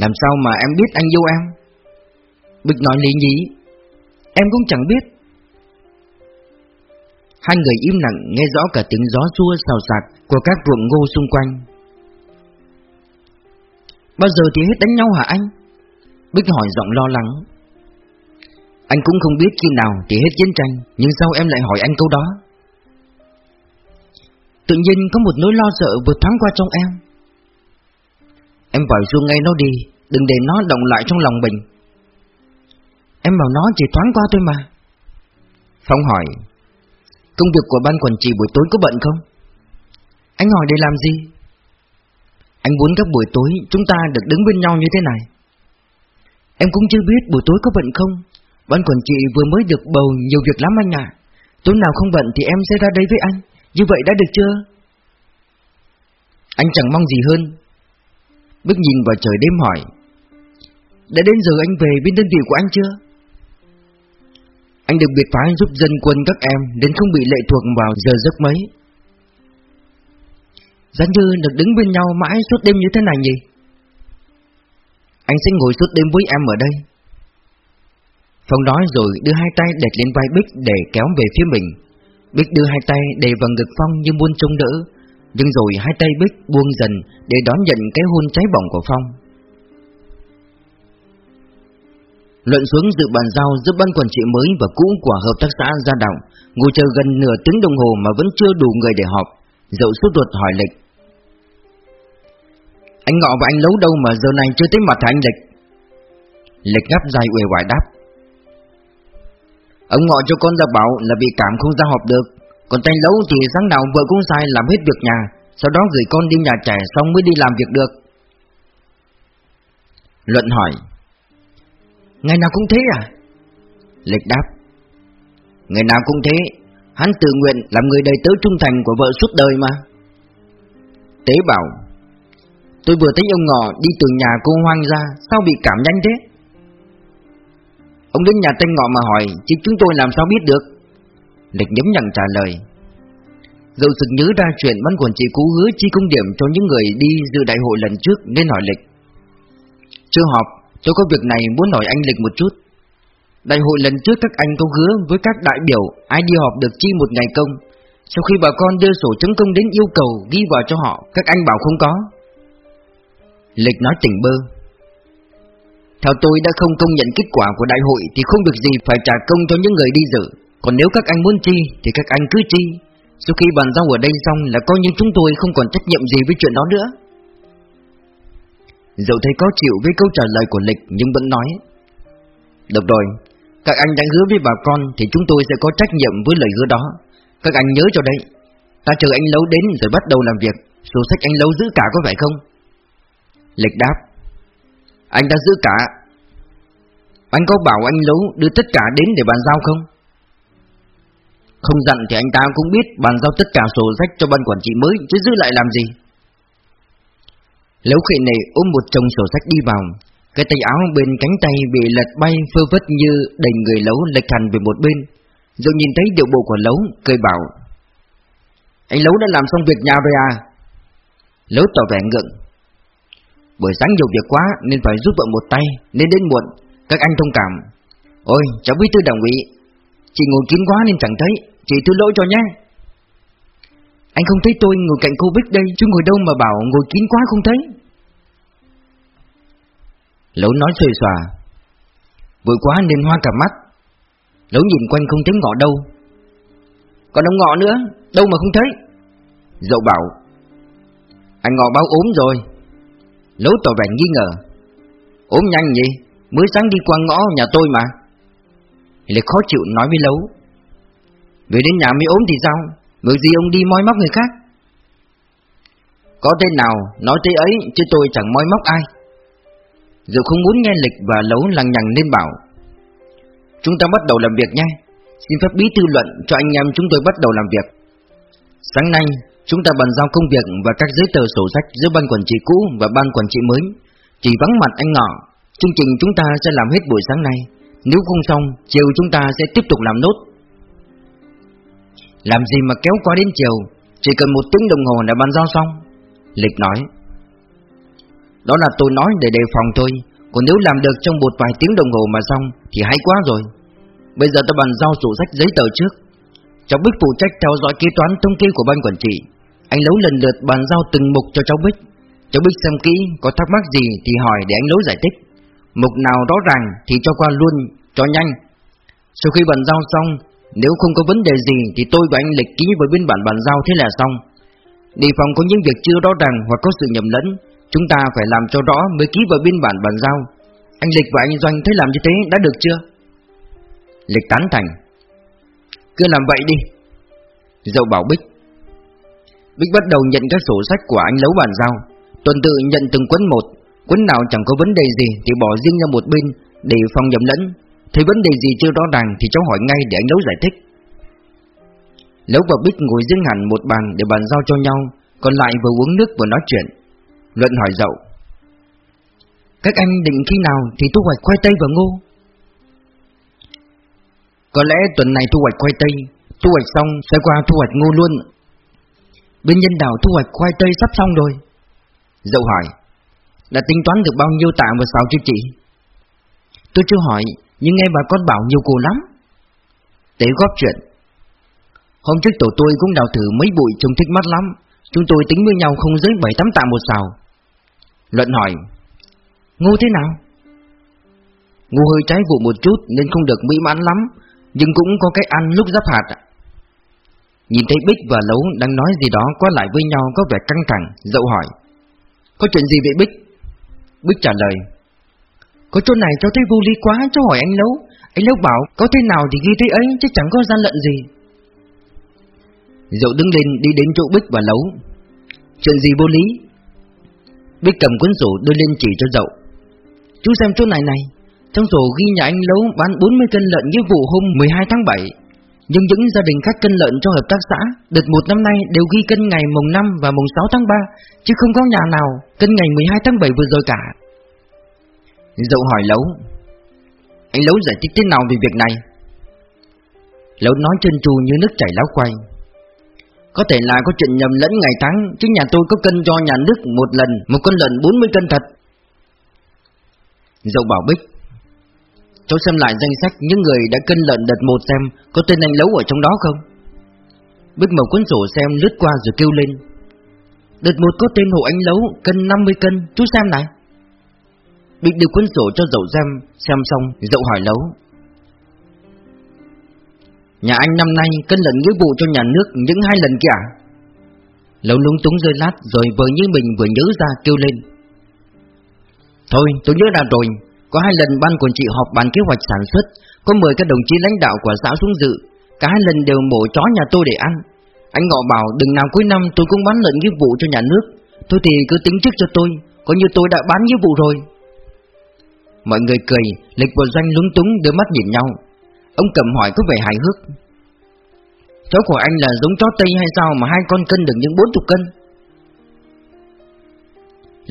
Làm sao mà em biết anh yêu em? Bịch nói lý nhí. Em cũng chẳng biết. Hai người im lặng nghe rõ cả tiếng gió xua xào xạc Của các ruộng ngô xung quanh. Bao giờ thì hết đánh nhau hả anh? Bích hỏi giọng lo lắng. Anh cũng không biết khi nào thì hết chiến tranh, Nhưng sao em lại hỏi anh câu đó? Tự nhiên có một nỗi lo sợ vượt thoáng qua trong em. Em bảo xuống ngay nó đi, Đừng để nó động lại trong lòng mình. Em bảo nó chỉ thoáng qua thôi mà. Phong hỏi, Công việc của ban quản trị buổi tối có bận không? Anh hỏi để làm gì? Anh muốn các buổi tối chúng ta được đứng bên nhau như thế này. Em cũng chưa biết buổi tối có bận không. Ban quản trị vừa mới được bầu nhiều việc lắm anh ạ. Tối nào không bận thì em sẽ ra đây với anh. Như vậy đã được chưa? Anh chẳng mong gì hơn. Bích nhìn vào trời đêm hỏi, Đã đến giờ anh về bên đơn vị của anh chưa? Anh được biệt phái giúp dân quân các em Đến không bị lệ thuộc vào giờ giấc mấy. Giá như được đứng bên nhau mãi suốt đêm như thế này nhỉ? Anh sẽ ngồi suốt đêm với em ở đây. Phong nói rồi đưa hai tay đệt lên vai Bích để kéo về phía mình. Bích đưa hai tay để vào ngực Phong như muốn trông đỡ. Nhưng rồi hai tay Bích buông dần để đón nhận cái hôn cháy bỏng của Phong. Luận xuống dự bàn giao giữa ban quản trị mới và cũ của hợp tác xã gia động Ngồi chờ gần nửa tiếng đồng hồ mà vẫn chưa đủ người để họp, Dậu suốt ruột hỏi Lịch Anh Ngọ và anh Lấu đâu mà giờ này chưa tới mặt anh Lịch Lịch gắp dài uể oải đáp. Ông ngọ cho con ra bảo là bị cảm không ra họp được. Còn tay lấu thì sáng nào vợ cũng sai làm hết việc nhà, Sau đó gửi con đi nhà trẻ xong mới đi làm việc được. Luận hỏi, Ngày nào cũng thế à? Lịch đáp, Ngày nào cũng thế, Hắn tự nguyện làm người đầy tớ trung thành của vợ suốt đời mà. Tế bảo, Tôi vừa thấy ông ngọ đi từ nhà cô hoang ra, Sao bị cảm nhanh thế? Ông đến nhà tên ngọ mà hỏi Chứ chúng tôi làm sao biết được? Lịch nhấm nhằng trả lời Dẫu sự nhớ ra chuyện ban quản trị cũ hứa chi công điểm cho những người đi dự đại hội lần trước nên hỏi Lịch. Chưa họp, tôi có việc này muốn hỏi anh Lịch một chút. Đại hội lần trước các anh có hứa với các đại biểu ai đi họp được chi một ngày công. Sau khi bà con đưa sổ chấm công đến yêu cầu ghi vào cho họ, các anh bảo không có. Lịch nói tỉnh bơ theo tôi đã không công nhận kết quả của đại hội Thì không được gì phải trả công cho những người đi dự. Còn nếu các anh muốn chi Thì các anh cứ chi. Sau khi bàn giao ở đây xong là coi như chúng tôi không còn trách nhiệm gì với chuyện đó nữa. Dẫu thấy có chịu với câu trả lời của Lịch Nhưng vẫn nói, Được rồi, Các anh đã hứa với bà con Thì chúng tôi sẽ có trách nhiệm với lời hứa đó. Các anh nhớ cho đấy, Ta chờ anh Lâu đến rồi bắt đầu làm việc. Sổ sách anh Lâu giữ cả có phải không? Lịch đáp anh đã giữ cả. Anh có bảo anh Lấu đưa tất cả đến để bàn giao không? Không dặn thì anh ta cũng biết bàn giao tất cả sổ sách cho ban quản trị mới Chứ giữ lại làm gì? Lấu khệ này ôm một chồng sổ sách đi vào. Cái tay áo bên cánh tay bị lật bay phơ vất như đầy người lấu lệch hẳn về một bên. Rồi nhìn thấy điệu bộ của lấu, cười bảo Anh lấu đã làm xong việc nhà rồi à? Lấu tỏ vẻ ngượng. Buổi sáng nhiều việc quá nên phải giúp vợ một tay Nên đến muộn, Các anh thông cảm. Ôi, cháu bí thư đồng ý Chị ngồi kín quá nên chẳng thấy, Chị thứ lỗi cho nhé. Anh không thấy tôi ngồi cạnh cô Bích đây Chứ ngồi đâu mà bảo ngồi kín quá không thấy. Lấu nói xuề xòa Vội quá nên hoa cả mắt. Lấu nhìn quanh không thấy ngọ đâu. Còn ông ngọ nữa, Đâu mà không thấy. Dậu bảo, Anh ngọ báo ốm rồi. Lấu tỏ vẻ nghi ngờ. Ốm nhanh gì Mới sáng đi qua ngõ nhà tôi mà. Lịch khó chịu nói với Lấu. Về đến nhà mới ốm thì sao? Ngược gì ông đi moi móc người khác? Có tên nào, nói thế ấy, Chứ tôi chẳng moi móc ai. Dù không muốn nghe Lịch và Lấu lằng nhằng nên bảo, Chúng ta bắt đầu làm việc nhé. Xin phép bí tư luận cho anh em chúng tôi bắt đầu làm việc. Sáng nay Chúng ta bàn giao công việc và các giấy tờ sổ sách giữa ban quản trị cũ và ban quản trị mới. Chỉ vắng mặt anh Ngọ Chương trình chúng ta sẽ làm hết buổi sáng nay. Nếu không xong, chiều chúng ta sẽ tiếp tục làm nốt. Làm gì mà kéo qua đến chiều Chỉ cần một tiếng đồng hồ là bàn giao xong. Lịch nói Đó là tôi nói để đề phòng thôi Còn nếu làm được trong một vài tiếng đồng hồ mà xong Thì hay quá rồi. Bây giờ tôi bàn giao sổ sách giấy tờ trước. Cháu Bích phụ trách theo dõi kế toán thống kê của ban quản trị. Anh Lấu lần lượt bàn giao từng mục cho cháu Bích. Cháu Bích xem kỹ Có thắc mắc gì thì hỏi để anh Lấu giải thích. Mục nào rõ ràng thì cho qua luôn, Cho nhanh. Sau khi bàn giao xong, Nếu không có vấn đề gì Thì tôi và anh Lịch ký với biên bản bàn giao thế là xong. Đề phòng có những việc chưa rõ ràng Hoặc có sự nhầm lẫn, Chúng ta phải làm cho rõ mới ký vào biên bản bàn giao. Anh Lịch và anh Doanh thấy làm như thế đã được chưa? Lịch tán thành. Cứ làm vậy đi. Dậu bảo Bích. Bích bắt đầu nhận các sổ sách của anh Lấu bàn giao. Tuần tự nhận từng quấn một. Quấn nào chẳng có vấn đề gì Thì bỏ riêng ra một bên Để phòng nhầm lẫn. Thấy vấn đề gì chưa rõ ràng Thì cháu hỏi ngay để anh Lấu giải thích. Lấu và Bích ngồi riêng hẳn một bàn Để bàn giao cho nhau, Còn lại vừa uống nước vừa nói chuyện. Luận hỏi dậu, Các anh định khi nào thì thu hoạch khoai tây và ngô? Có lẽ tuần này thu hoạch khoai tây, Thu hoạch xong sẽ qua thu hoạch ngô luôn. Bên nhân đảo thu hoạch khoai tây sắp xong rồi. Dậu hỏi, Đã tính toán được bao nhiêu tạ và sao chưa chị? Tôi chưa hỏi, Nhưng nghe bà con bảo nhiều cô lắm. Tế góp chuyện, Hôm trước tổ tôi cũng đào thử mấy bụi trông thích mắt lắm, Chúng tôi tính với nhau không dưới 7-8 tạ một xào. Luận hỏi, ngu thế nào? ngu hơi trái vụ một chút nên không được mỹ mãn lắm, nhưng cũng có cái ăn lúc giáp hạt Nhìn thấy Bích và Lấu đang nói gì đó qua lại với nhau có vẻ căng thẳng, Dậu hỏi. Có chuyện gì vậy Bích? Bích trả lời. Có chỗ này cháu thấy vô lý quá, cháu hỏi anh Lấu. Anh Lấu bảo có thế nào thì ghi thế ấy, chứ chẳng có gian lận gì. Dậu đứng lên đi đến chỗ Bích và Lấu. Chuyện gì vô lý? Bích cầm cuốn sổ đưa lên chỉ cho dậu. Chú xem chỗ này này. Trong sổ ghi nhà anh Lấu bán 40 cân lợn như vụ hôm 12 tháng 7 nhưng những gia đình khách cân lợn cho hợp tác xã Đợt một năm nay đều ghi cân ngày mùng 5 và mùng 6 tháng 3 Chứ không có nhà nào cân ngày 12 tháng 7 vừa rồi cả. Dậu hỏi Lấu, Anh Lấu giải thích thế nào về việc này? Lấu nói chân trù như nước chảy láo quay Có thể là có chuyện nhầm lẫn ngày tháng, Chứ nhà tôi có cân cho nhà nước một lần, Một con lợn 40 cân thật. Dậu bảo Bích Cháu xem lại danh sách những người đã cân lợn đợt một xem Có tên anh Lấu ở trong đó không. Bích mở cuốn sổ xem lướt qua rồi kêu lên. Đợt một có tên hộ anh Lấu Cân 50 cân, Chú xem này. Bích đưa cuốn sổ cho dậu xem Xem xong dậu hỏi Lấu. Nhà anh năm nay cân lợn nghĩa vụ cho nhà nước những hai lần kìa. Lấu lúng túng rơi lát Rồi vừa như mình vừa nhớ ra kêu lên. Thôi, tôi nhớ ra rồi có hai lần ban quản trị họp bàn kế hoạch sản xuất, có mời các đồng chí lãnh đạo của xã xuống dự, cả hai lần đều mổ chó nhà tôi để ăn. Anh ngọ bảo đừng nào cuối năm tôi cũng bán lợn nghĩa vụ cho nhà nước, thôi thì cứ tính trước cho tôi, coi như tôi đã bán nghĩa vụ rồi. Mọi người cười, lịch của doanh lúng túng đưa mắt nhìn nhau. Ông cầm hỏi có vẻ hài hước. Chó của anh là giống chó Tây hay sao mà hai con cân được những bốn chục cân?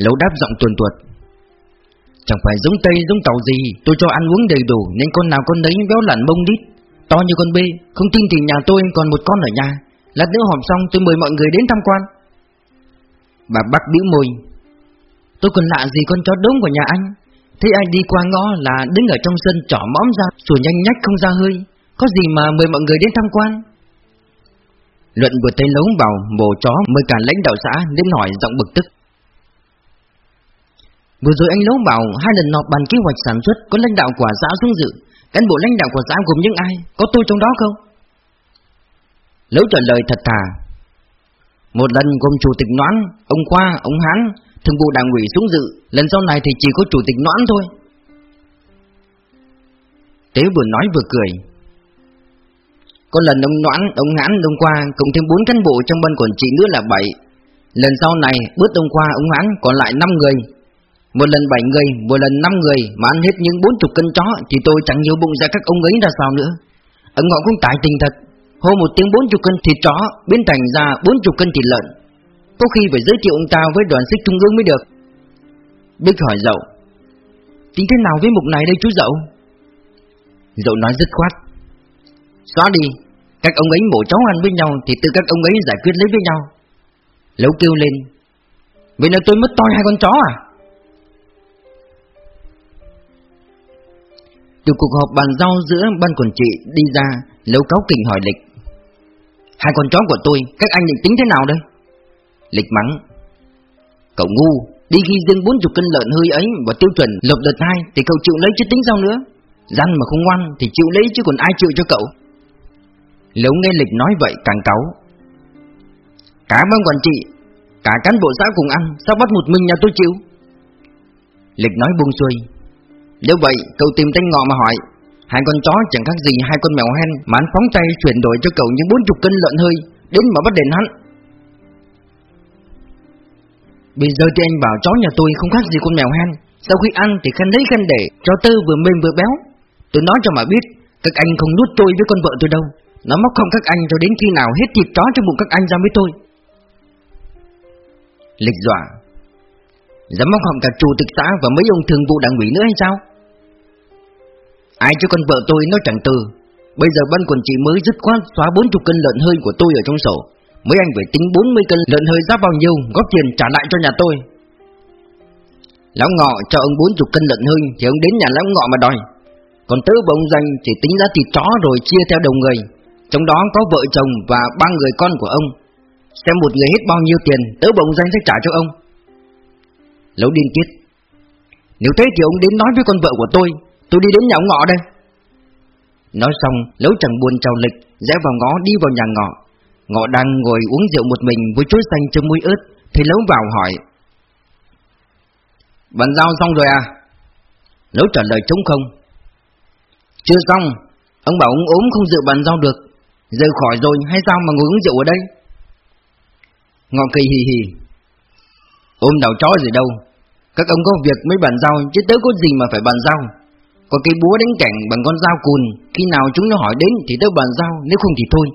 Lấu đáp giọng tuần tuột Chẳng phải giống Tây, giống Tàu gì, Tôi cho ăn uống đầy đủ, Nên con nào con đấy béo lặn bông đít. To như con bê, Không tin thì nhà tôi còn một con ở nhà. Lát nữa họp xong, tôi mời mọi người đến tham quan. Bà Bắc bĩu môi. Tôi còn lạ gì con chó đống của nhà anh? Thế ai đi qua ngõ là đứng ở trong sân trỏ mõm ra Sủa nhanh nhách không ra hơi. Có gì mà mời mọi người đến tham quan? Luận vừa thấy lấu bảo mồ chó mời cả lãnh đạo xã đến hỏi giọng bực tức. Vừa rồi anh lấu bảo hai lần nộp bàn kế hoạch sản xuất có lãnh đạo của xã xuống dự. Cán bộ lãnh đạo của xã gồm những ai? Có tôi trong đó không? Lấu trả lời thật thà. Một lần gồm chủ tịch Noãn Ông Khoa, ông Hán Thường vụ đảng ủy xuống dự. Lần sau này thì chỉ có chủ tịch Noãn thôi. Tế vừa nói vừa cười. Có lần ông Noãn, ông Hán, ông Khoa Cộng thêm 4 cán bộ trong ban quản trị nữa là 7 Lần sau này bớt ông Khoa, ông Hán còn lại 5 người một lần 7 người, một lần 5 người mà ăn hết những 40 cân chó thì tôi chẳng nhiều bụng ra các ông ấy ra sao nữa. Ông họ cũng tài tình thật. Hô một tiếng 40 cân thịt chó biến thành ra 40 cân thịt lợn. Có khi phải giới thiệu ông ta với đoàn xích trung ương mới được. Bích hỏi dậu. Tính thế nào với mục này đây chú dậu? Dậu nói dứt khoát. Xóa đi, các ông ấy mổ cháu ăn với nhau thì tự các ông ấy giải quyết lấy với nhau. Lấu kêu lên. Vậy là tôi mất toi hai con chó à? Từ cuộc họp bàn giao giữa ban quản trị đi ra, Lấu cáo kình hỏi Lịch. Hai con chó của tôi, các anh định tính thế nào đây? Lịch mắng. Cậu ngu, đi ghi riêng 40 cân lợn hơi ấy và tiêu chuẩn lộc đợt hai thì cậu chịu lấy chứ tính sao nữa? Răn mà không ngoan thì chịu lấy chứ còn ai chịu cho cậu? Lấu nghe Lịch nói vậy càng cáu. Cả ban quản trị, cả cán bộ xã cùng ăn, sao bắt một mình nhà tôi chịu? Lịch nói buông xuôi. Nếu vậy, cậu tìm tên ngọ mà hỏi. Hai con chó chẳng khác gì hai con mèo hen Mà anh phóng tay chuyển đổi cho cậu những 40 cân lợn hơi Đến mà bắt đền hắn. Bây giờ thì anh bảo chó nhà tôi không khác gì con mèo hen. Sau khi ăn thì khăn lấy khăn để Cho tơ vừa mềm vừa béo. Tôi nói cho mà biết Các anh không nuốt tôi với con vợ tôi đâu. Nó móc không các anh cho đến khi nào hết thịt chó trong bụng các anh ra với tôi. Lịch dọa. Dám móc họng cả chủ tịch xã và mấy ông thường vụ đảng ủy nữa hay sao? Ai cho con vợ tôi nó chẳng từ Bây giờ ban quần trị mới dứt khoát xóa 40 cân lợn hơi của tôi ở trong sổ. Mấy anh phải tính 40 cân lợn hơi giá bao nhiêu, Góp tiền trả lại cho nhà tôi. Lão ngọ cho ông 40 cân lợn hơi Thì ông đến nhà lão ngọ mà đòi. Còn tớ và ông danh chỉ tính giá thịt chó rồi chia theo đầu người. Trong đó có vợ chồng và ba người con của ông. Xem một người hết bao nhiêu tiền, Tớ và ông danh sẽ trả cho ông. Lão điên tiết Nếu thế thì ông đến nói với con vợ của tôi Tôi đi đến nhà ông ngọ đây. Nói xong Lấu chẳng buồn trào lịch, Rẽ vào ngõ đi vào nhà ngọ. Ngọ đang ngồi uống rượu một mình Với chuối xanh chấm muối ớt Thì lấu vào hỏi. Bàn giao xong rồi à? Lấu trả lời trống không. Chưa xong, Ông bảo ông ốm không dự bàn giao được. Giờ khỏi rồi, hay sao mà ngồi uống rượu ở đây? Ngọ kỳ hì hì. Ôm đầu chó gì đâu. Các ông có việc mới bàn giao, Chứ tớ có gì mà phải bàn giao có cây búa đánh cảnh bằng con dao cùn, Khi nào chúng nó hỏi đến thì tớ bàn giao, Nếu không thì thôi.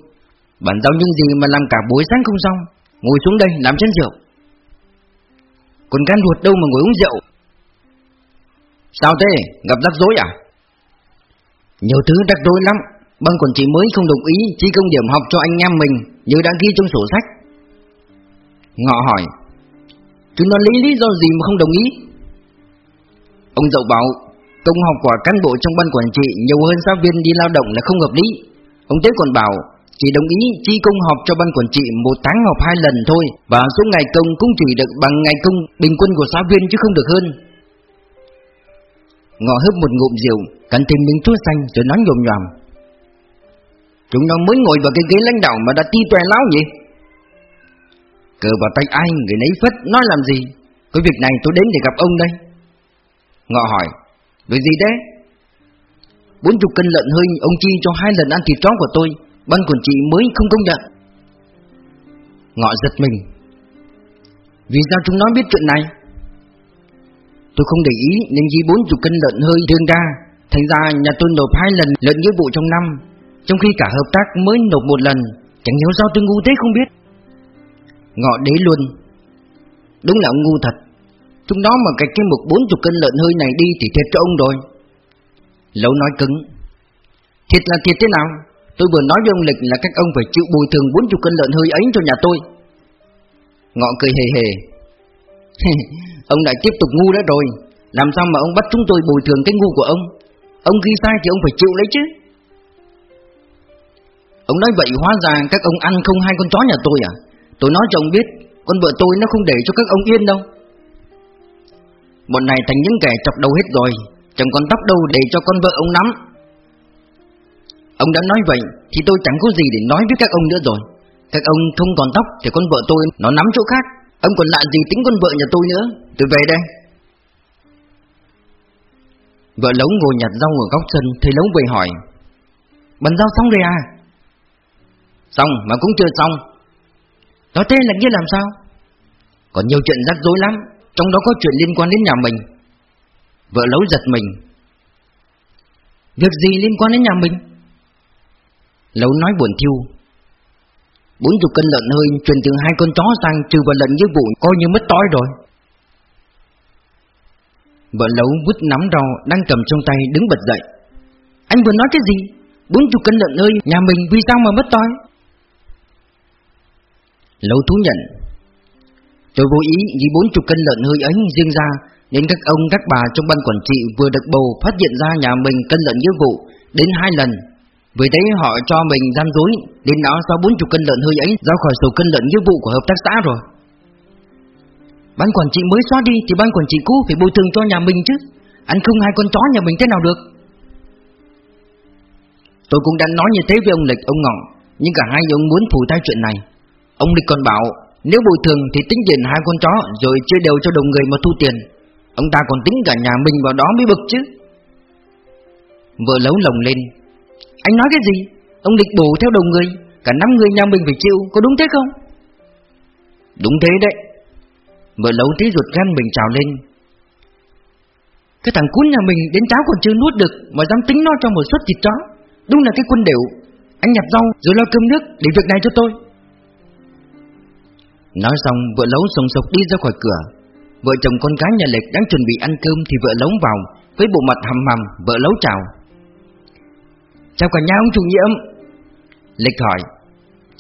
Bàn giao những gì mà làm cả buổi sáng không xong, Ngồi xuống đây làm chén rượu. Còn gan ruột đâu mà ngồi uống rượu? Sao thế? Gặp rắc rối à? Nhiều thứ rắc rối lắm băng quản trị mới không đồng ý Chi công điểm học cho anh em mình Như đã ghi trong sổ sách. Ngọ hỏi, Chúng nó lý lý do gì mà không đồng ý? Ông dậu bảo Công học của cán bộ trong ban quản trị nhiều hơn giáo viên đi lao động là không hợp lý. Ông Tế còn bảo chỉ đồng ý chi công họp cho ban quản trị một tháng họp hai lần thôi và số ngày công cũng chỉ được bằng ngày công bình quân của giáo viên chứ không được hơn. Ngọ hớp một ngụm rượu, cắn thêm miếng chuối xanh rồi nói nhồm nhòm. Chúng nó mới ngồi vào cái ghế lãnh đạo mà đã ti tòe láo nhỉ? Cờ vào tay ai người nấy phất nói làm gì? Cái việc này tôi đến để gặp ông đây. Ngọ hỏi, Người gì đấy? Bốn chục cân lợn hơi ông chi cho hai lần ăn thịt chó của tôi Ban quản trị mới không công nhận. Ngọ giật mình. Vì sao chúng nó biết chuyện này? Tôi không để ý nên ghi bốn chục cân lợn hơi thương ra, Thành ra nhà tôi nộp hai lần lợn nghĩa vụ trong năm. Trong khi cả hợp tác mới nộp một lần, Chẳng hiểu sao tôi ngu thế không biết. Ngọ đế luôn. Đúng là ông ngu thật. Chúng nó mà cái cái mục 40 cân lợn hơi này đi thì thiệt cho ông rồi. Lâu nói cứng. Thiệt là thiệt thế nào? Tôi vừa nói với ông Lịch là các ông phải chịu bồi thường 40 cân lợn hơi ấy cho nhà tôi. Ngọ cười hề hề. (laughs) Ông lại tiếp tục ngu đó rồi. Làm sao mà ông bắt chúng tôi bồi thường cái ngu của ông? Ông ghi sai thì ông phải chịu lấy chứ. Ông nói vậy hóa ra các ông ăn không hai con chó nhà tôi à? Tôi nói cho ông biết, Con vợ tôi nó không để cho các ông yên đâu. Bọn này thành những kẻ chọc đầu hết rồi, Chẳng còn tóc đâu để cho con vợ ông nắm. Ông đã nói vậy Thì tôi chẳng có gì để nói với các ông nữa rồi. Các ông không còn tóc Thì con vợ tôi nó nắm chỗ khác. Ông còn lạ gì tính con vợ nhà tôi nữa? Tôi về đây. Vợ lống ngồi nhặt rau ở góc sân, Thấy lống về hỏi. Bắn rau xong rồi à? Xong, mà cũng chưa xong. Nói thế là nghĩa làm sao? Còn nhiều chuyện rắc rối lắm. Trong đó có chuyện liên quan đến nhà mình. Vợ lấu giật mình. Việc gì liên quan đến nhà mình? Lấu nói buồn thiêu Bốn chục cân lợn hơi Chuyển từ hai con chó sang trừ vào lợn dưới vụ Coi như mất tối rồi. Vợ lấu vứt nắm rau Đang cầm trong tay đứng bật dậy. Anh vừa nói cái gì? Bốn chục cân lợn hơi Nhà mình vì sao mà mất tối Lấu thú nhận. Tôi vô ý ghi bốn chục cân lợn hơi ấy riêng ra Nên các ông các bà trong ban quản trị vừa được bầu phát hiện ra nhà mình cân lợn nghĩa vụ Đến hai lần. Vì thế họ cho mình gian dối Nên đó sau bốn chục cân lợn hơi ấy ra khỏi sổ cân lợn nghĩa vụ của hợp tác xã rồi. Ban quản trị mới xóa đi thì ban quản trị cũ phải bồi thường cho nhà mình chứ. Anh không hai con chó nhà mình thế nào được? Tôi cũng đã nói như thế với ông Lịch, ông Ngọ Nhưng cả hai ông muốn phủ tay chuyện này. Ông Lịch còn bảo nếu bồi thường thì tính tiền hai con chó, Rồi chia đều cho đồng người mà thu tiền. Ông ta còn tính cả nhà mình vào đó mới bực chứ. Vợ lấu lồng lên. Anh nói cái gì? Ông địch bổ theo đồng người, Cả năm người nhà mình phải chịu, Có đúng thế không? Đúng thế đấy. Vợ lấu tí ruột gan mình trào lên. Cái thằng cún nhà mình đến cháo còn chưa nuốt được, Mà dám tính nó cho một suất thịt chó. Đúng là cái quân đều Anh nhặt rau, rồi lo cơm nước để việc này cho tôi. Nói xong, vợ lấu sồng sộc đi ra khỏi cửa. Vợ chồng con gái nhà lệch đang chuẩn bị ăn cơm Thì vợ lấu vào, Với bộ mặt hầm hầm vợ lấu chào. Chào cả nhà, ông chủ nhiệm Lịch hỏi.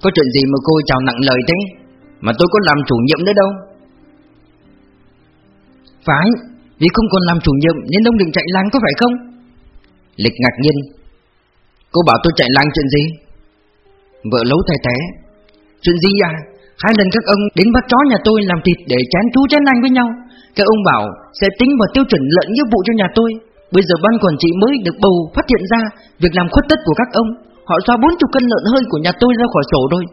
Có chuyện gì mà cô chào nặng lời thế? Mà tôi có làm chủ nhiệm nữa đâu. Phải, Vì không còn làm chủ nhiệm Nên ông định chạy làng có phải không? Lịch ngạc nhiên. Cô bảo tôi chạy làng chuyện gì? Vợ lấu thay thế. Chuyện gì à? Hai lần các ông đến bắt chó nhà tôi làm thịt để chán chú chán anh với nhau. Các ông bảo sẽ tính vào tiêu chuẩn lợn nghĩa vụ cho nhà tôi. Bây giờ ban quản trị mới được bầu phát hiện ra việc làm khuất tất của các ông. Họ xóa 40 cân lợn hơi của nhà tôi ra khỏi sổ rồi.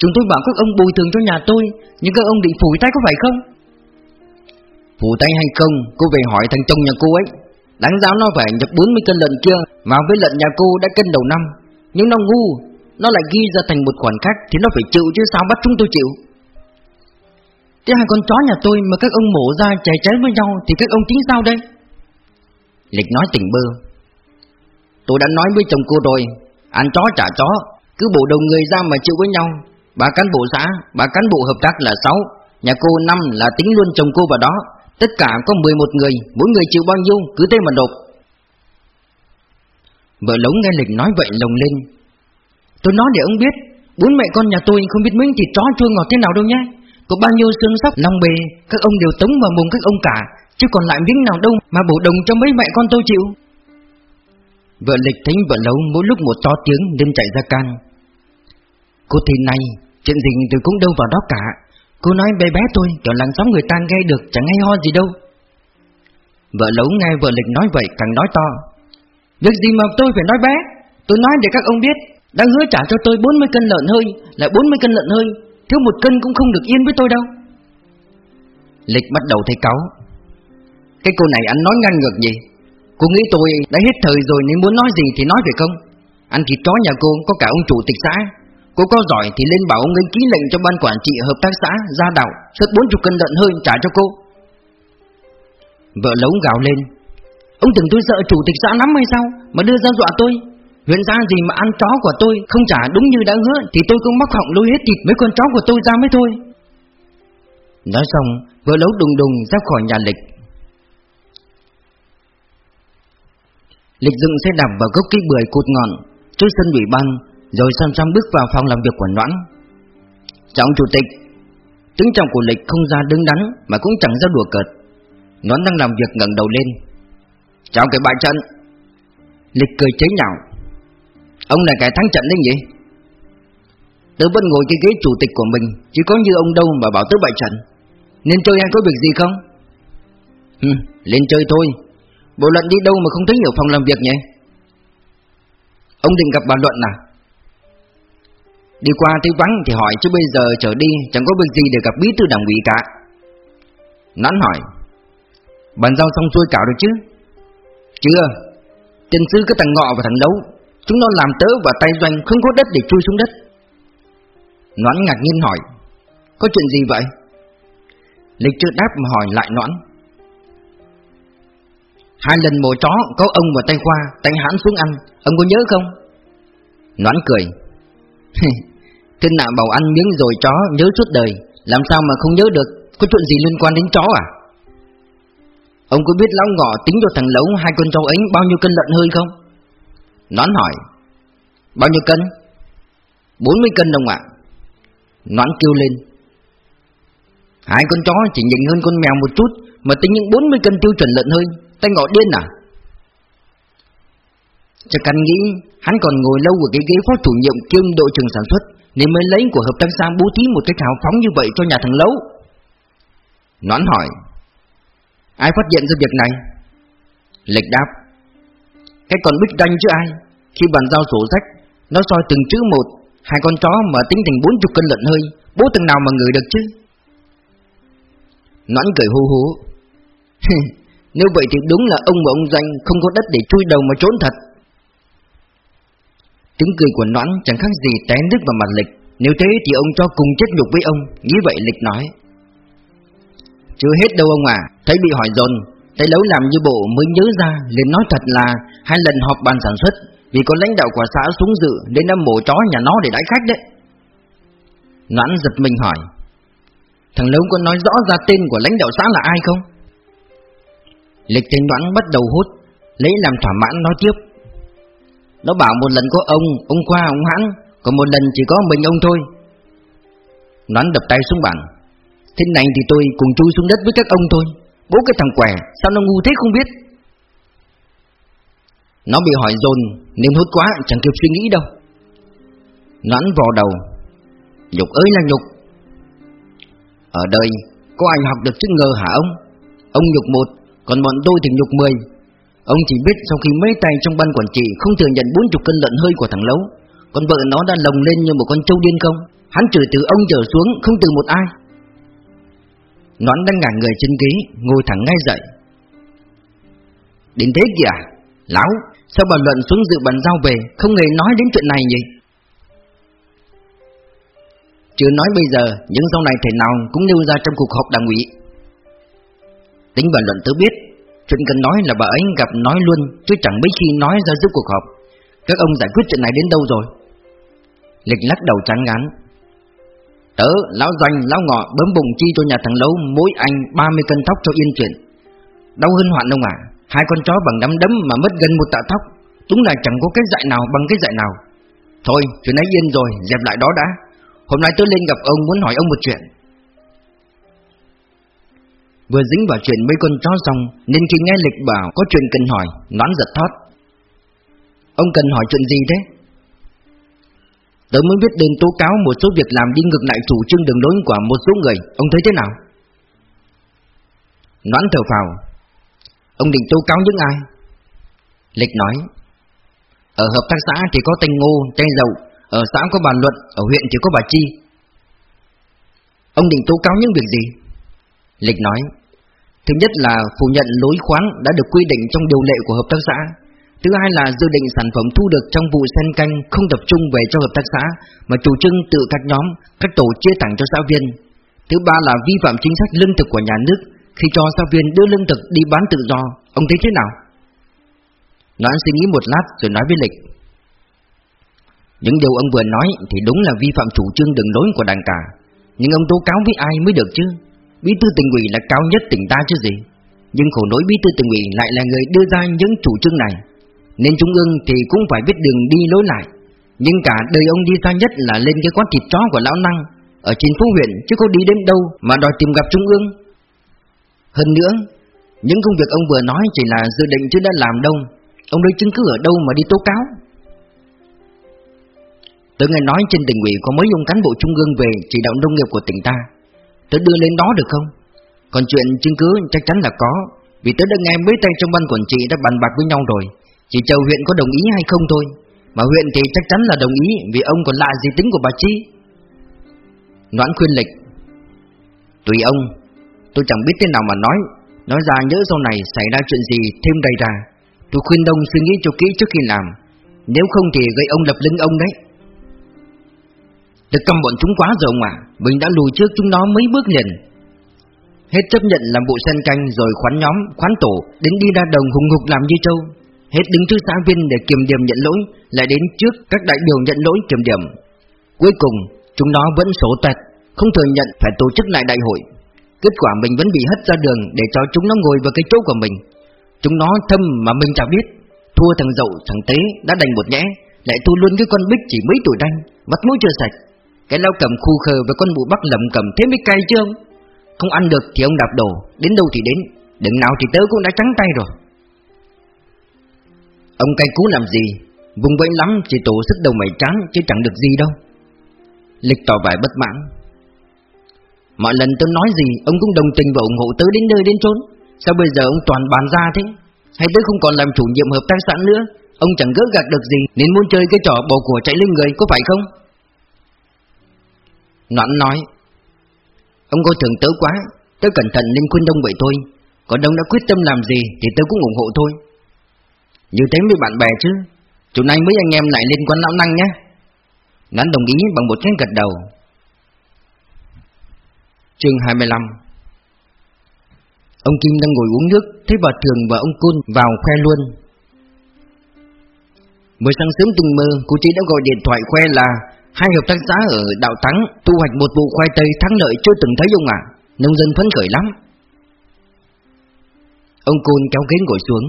Chúng tôi bảo các ông bồi thường cho nhà tôi Nhưng các ông định phủi tay có phải không? Phủ tay hay không, cô về hỏi thằng chồng nhà cô ấy. Đáng giáo nó phải nhập 40 cân lợn kia Vào với lợn nhà cô đã cân đầu năm. Nhưng nó ngu nó lại ghi ra thành một khoản khác Thì nó phải chịu chứ sao bắt chúng tôi chịu? Thế hai con chó nhà tôi Mà các ông mổ ra chảy chén với nhau Thì các ông tính sao đây? Lịch nói tỉnh bơ. Tôi đã nói với chồng cô rồi Ăn chó trả chó Cứ bộ đầu người ra mà chịu với nhau. Bà cán bộ xã, bà cán bộ hợp tác là 6 Nhà cô năm là tính luôn chồng cô vào đó. Tất cả có 11 người Mỗi người chịu bao nhiêu cứ thế mà nộp. Vợ lống nghe Lịch nói vậy lồng lên. Tôi nói để ông biết, Bốn mẹ con nhà tôi không biết miếng thịt chó chua ngọt thế nào đâu nhé. Có bao nhiêu xương sóc, lòng bề, Các ông đều tống vào mồm các ông cả, Chứ còn lại miếng nào đâu mà bổ đồng cho mấy mẹ con tôi chịu. Vợ lịch thính vợ lấu mỗi lúc một to tiếng nên chạy ra can. Cô thì này, Chuyện gì tôi cũng đâu vào đó cả. Cô nói bé bé tôi kiểu làng xóm người ta nghe được chẳng hay ho gì đâu. Vợ lấu nghe vợ lịch nói vậy càng nói to. Việc gì mà tôi phải nói bé? Tôi nói để các ông biết đang hứa trả cho tôi 40 cân lợn hơi, Lại 40 cân lợn hơi, Thiếu một cân cũng không được yên với tôi đâu. Lịch bắt đầu thấy cáu. Cái cô này anh nói ngang ngược gì Cô nghĩ tôi đã hết thời rồi Nên muốn nói gì thì nói phải không? Anh thì chó nhà cô, có cả ông chủ tịch xã. Cô có giỏi thì lên bảo ông ấy ký lệnh cho ban quản trị hợp tác xã ra đảo, Xuất 40 cân lợn hơi trả cho cô. Vợ lấu gào lên. Ông tưởng tôi sợ chủ tịch xã lắm hay sao Mà đưa ra dọa tôi? Huyện ra gì mà ăn chó của tôi Không trả đúng như đã hứa Thì tôi cũng móc họng lôi hết thịt mấy con chó của tôi ra mới thôi Nói xong, vừa lấu đùng đùng ra khỏi nhà lịch. Lịch dựng xe đạp vào gốc cây bưởi cột ngọn trước sân ủy ban, rồi xăm xăm bước vào phòng làm việc của Noãn. Trọng chủ tịch, tính trọng của lịch không ra đứng đắn mà cũng chẳng ra đùa cợt. Noãn đang làm việc ngẩng đầu lên. Chào cái bại trận. Lịch cười chế nhạo. Ông là kẻ thắng trận đấy nhỉ? Tớ vẫn ngồi cái ghế chủ tịch của mình Chứ có như ông đâu mà bảo tớ bại trận. Nên chơi hay có việc gì không? Hừ, lên chơi thôi. Bộ luận đi đâu mà không thấy ở phòng làm việc nhỉ? Ông định gặp bà Luận à? Đi qua thấy vắng thì hỏi Chứ bây giờ trở đi chẳng có việc gì để gặp bí thư đảng ủy cả. Nắn hỏi Bàn giao xong xuôi cả rồi chứ? Chưa. Tiền sư cái thằng ngọ và thằng đấu Chúng nó làm tớ và tay doanh không có đất để chui xuống đất. Noãn ngạc nhiên hỏi, Có chuyện gì vậy? Lịch chưa đáp mà hỏi lại Noãn, Hai lần mổ chó có ông và tay khoa, Tay hãn xuống ăn, Ông có nhớ không? Noãn cười. cười Thiên nạ bảo ăn miếng rồi chó nhớ suốt đời, Làm sao mà không nhớ được? Có chuyện gì liên quan đến chó à? Ông có biết lão ngọ tính cho thằng lấu Hai con chó ấy bao nhiêu cân lợn hơi không? Nón hỏi, Bao nhiêu cân? 40 cân đồng ạ. Nón kêu lên, Hai con chó chỉ nhỉnh hơn con mèo một chút Mà tính những 40 cân tiêu chuẩn lợn hơi, Tay ngọ điên à? Chắc anh nghĩ Hắn còn ngồi lâu ở cái ghế phó chủ nhiệm kiêm đội trưởng sản xuất Nên mới lấy của hợp tác xã bố thí một cái hào phóng như vậy cho nhà thằng Lấu. Nón hỏi, Ai phát hiện ra việc này? Lịch đáp cái còn bích đanh chứ ai? Khi bàn giao sổ sách, Nó soi từng chữ một. Hai con chó mà tính thành 40 cân lợn hơi. Bố từng nào mà ngửi được chứ? Noãn cười hô hố Nếu vậy thì đúng là ông và ông Doanh Không có đất để chui đầu mà trốn thật. Tiếng cười của Noãn chẳng khác gì té nước vào mặt Lịch. Nếu thế thì ông cho cùng chết nhục với ông. Nghĩ vậy Lịch nói. Chưa hết đâu ông à Thấy bị hỏi dồn. Thấy lấu làm như bộ mới nhớ ra liền nói thật là Hai lần họp bàn sản xuất vì có lãnh đạo của xã xuống dự Nên đã mổ chó nhà nó để đãi khách đấy. Noãn giật mình hỏi Thằng Lấu có nói rõ ra tên của lãnh đạo xã là ai không? Lịch trình đoán bắt đầu hút Lấy làm thỏa mãn nói tiếp Nó bảo một lần có ông, ông Khoa, ông Hãn Còn một lần chỉ có mình ông thôi. Noãn đập tay xuống bàn Thế này thì tôi cùng chui xuống đất với các ông thôi. Bố cái thằng quẻ Sao nó ngu thế không biết? Nó bị hỏi dồn, nên hốt quá, chẳng kịp suy nghĩ đâu. Noãn vò đầu. Nhục ơi là nhục. Ở đây, có ai học được chữ ngờ hả ông? Ông nhục một, Còn bọn tôi thì nhục mười. Ông chỉ biết sau khi mấy tay trong ban quản trị Không thừa nhận 40 cân lợn hơi của thằng Lấu Con vợ nó đã lồng lên như một con trâu điên không? Hắn chửi từ ông trở xuống, Không từ một ai. Noãn đang ngả người trên ghế, Ngồi thẳng ngay dậy. Đến thế kìa, Lão, Sao bà Luận xuống dự bàn giao về, Không hề nói đến chuyện này nhỉ? Chưa nói bây giờ Nhưng sau này thể nào cũng nêu ra trong cuộc họp đảng ủy. Tính bà Luận tớ biết, Chuyện cần nói là bà ấy gặp nói luôn, Chứ chẳng mấy khi nói ra giúp cuộc họp. Các ông giải quyết chuyện này đến đâu rồi? Lịch lắc đầu trắng ngán. Tớ, lão doanh, lão ngọ bấm bụng chi cho nhà thằng Lấu Mỗi anh 30 cân tóc cho yên chuyện. Đau hơn hoạn ông à Hai con chó bằng đấm đấm mà mất gần một tạ tóc Đúng là chẳng có cái dạy nào bằng cái dạy nào. Thôi chuyện ấy yên rồi Dẹp lại đó đã. Hôm nay tôi lên gặp ông muốn hỏi ông một chuyện. Vừa dính vào chuyện mấy con chó xong Nên khi nghe lịch bảo có chuyện cần hỏi Nón giật thoát Ông cần hỏi chuyện gì thế? Tớ mới biết đơn tố cáo một số việc làm đi ngược lại chủ trương đường lối của một số người. Ông thấy thế nào? Noãn thở phào. Ông định tố cáo những ai? Lịch nói. Ở hợp tác xã thì có Tây Ngô, Tây Dậu. Ở xã có bà Luận Ở huyện thì có bà Chi. Ông định tố cáo những việc gì? Lịch nói. Thứ nhất là phủ nhận lối khoán đã được quy định trong điều lệ của hợp tác xã. Thứ hai là dự định sản phẩm thu được trong vụ sen canh không tập trung về cho hợp tác xã Mà chủ trương tự các nhóm, các tổ chia tặng cho xã viên. Thứ ba là vi phạm chính sách lương thực của nhà nước khi cho giáo viên đưa lương thực đi bán tự do. Ông thấy thế nào? Noãn suy nghĩ một lát rồi nói với Lịch. Những điều ông vừa nói Thì đúng là vi phạm chủ trương đường lối của đảng cả. Nhưng ông tố cáo với ai mới được chứ? Bí thư tỉnh ủy là cao nhất tỉnh ta chứ gì. Nhưng khổ nỗi bí thư tỉnh ủy lại là người đưa ra những chủ trương này, nên trung ương thì cũng phải biết đường đi lối lại. Nhưng cả đời ông đi xa nhất là lên cái quán thịt chó của lão năng ở trên phố huyện chứ có đi đến đâu mà đòi tìm gặp trung ương. Hơn nữa, những công việc ông vừa nói chỉ là dự định chứ đã làm đâu. Ông lấy chứng cứ ở đâu mà đi tố cáo? Tôi nghe nói trên tỉnh ủy có mấy ông cán bộ trung ương về chỉ đạo nông nghiệp của tỉnh ta. Tớ đưa lên đó được không? Còn chuyện chứng cứ chắc chắn là có, vì tớ đã nghe mấy tay trong ban quản trị đã bàn bạc với nhau rồi. Chỉ chờ huyện có đồng ý hay không thôi. Mà huyện thì chắc chắn là đồng ý vì ông còn lạ gì tính của bà Chi. Noãn khuyên lịch Tùy ông, tôi chẳng biết thế nào mà nói. Nói ra nhớ sau này xảy ra chuyện gì thêm đầy ra. Tôi khuyên ông suy nghĩ cho kỹ trước khi làm. Nếu không thì gây ông lập lưng ông đấy. Được cầm bọn chúng quá rồi ông à Mình đã lùi trước chúng nó mấy bước liền Hết chấp nhận làm bộ sen canh Rồi khoán nhóm, khoán tổ Đến đi ra đồng hùng hục làm như châu Hết đứng trước xã viên để kiểm điểm nhận lỗi, Lại đến trước các đại biểu nhận lỗi kiểm điểm. Cuối cùng, Chúng nó vẫn số tẹt Không thừa nhận phải tổ chức lại đại hội. Kết quả mình vẫn bị hất ra đường Để cho chúng nó ngồi vào cái chỗ của mình. Chúng nó thâm mà mình chẳng biết, Thua thằng dậu, thằng tế đã đành một nhẽ, Lại thua luôn cái con bích chỉ mấy tuổi đanh Mắt mũi chưa sạch. Cái lao cầm khu khờ với con bụ bắc lầm cầm thế mới cay chứ không? Không ăn được thì ông đạp đổ, Đến đâu thì đến, Đừng nào thì tớ cũng đã trắng tay rồi. Ông cay cú làm gì? Vùng vẫy lắm chỉ tổ sức đầu mày trắng Chứ chẳng được gì đâu. Lịch tỏ vẻ bất mãn. Mọi lần tôi nói gì, Ông cũng đồng tình và ủng hộ tớ đến nơi đến chốn. Sao bây giờ ông toàn bàn ra thế? Hay tớ không còn làm chủ nhiệm hợp tác xã nữa? Ông chẳng gỡ gạt được gì, Nên muốn chơi cái trò bầu của chạy lên người, có phải không? Noãn nói, Ông coi thường tớ quá, Tớ cẩn thận nên khuyên đông vậy thôi. Còn đông đã quyết tâm làm gì Thì tớ cũng ủng hộ thôi. Như thế với bạn bè chứ Chủ nay mấy anh em lại lên quán lão năng nhé nắn đồng ý bằng một cái gật đầu Chương 25 Ông Kim đang ngồi uống nước, Thấy bà Thường và ông Côn vào khoe luôn Mới sáng sớm từng mơ, Cô chị đã gọi điện thoại khoe là Hai hợp tác xã ở Đạo Thắng thu hoạch một vụ khoai tây thắng lợi chưa từng thấy ông ạ. Nông dân phấn khởi lắm. Ông Côn kéo ghế ngồi xuống.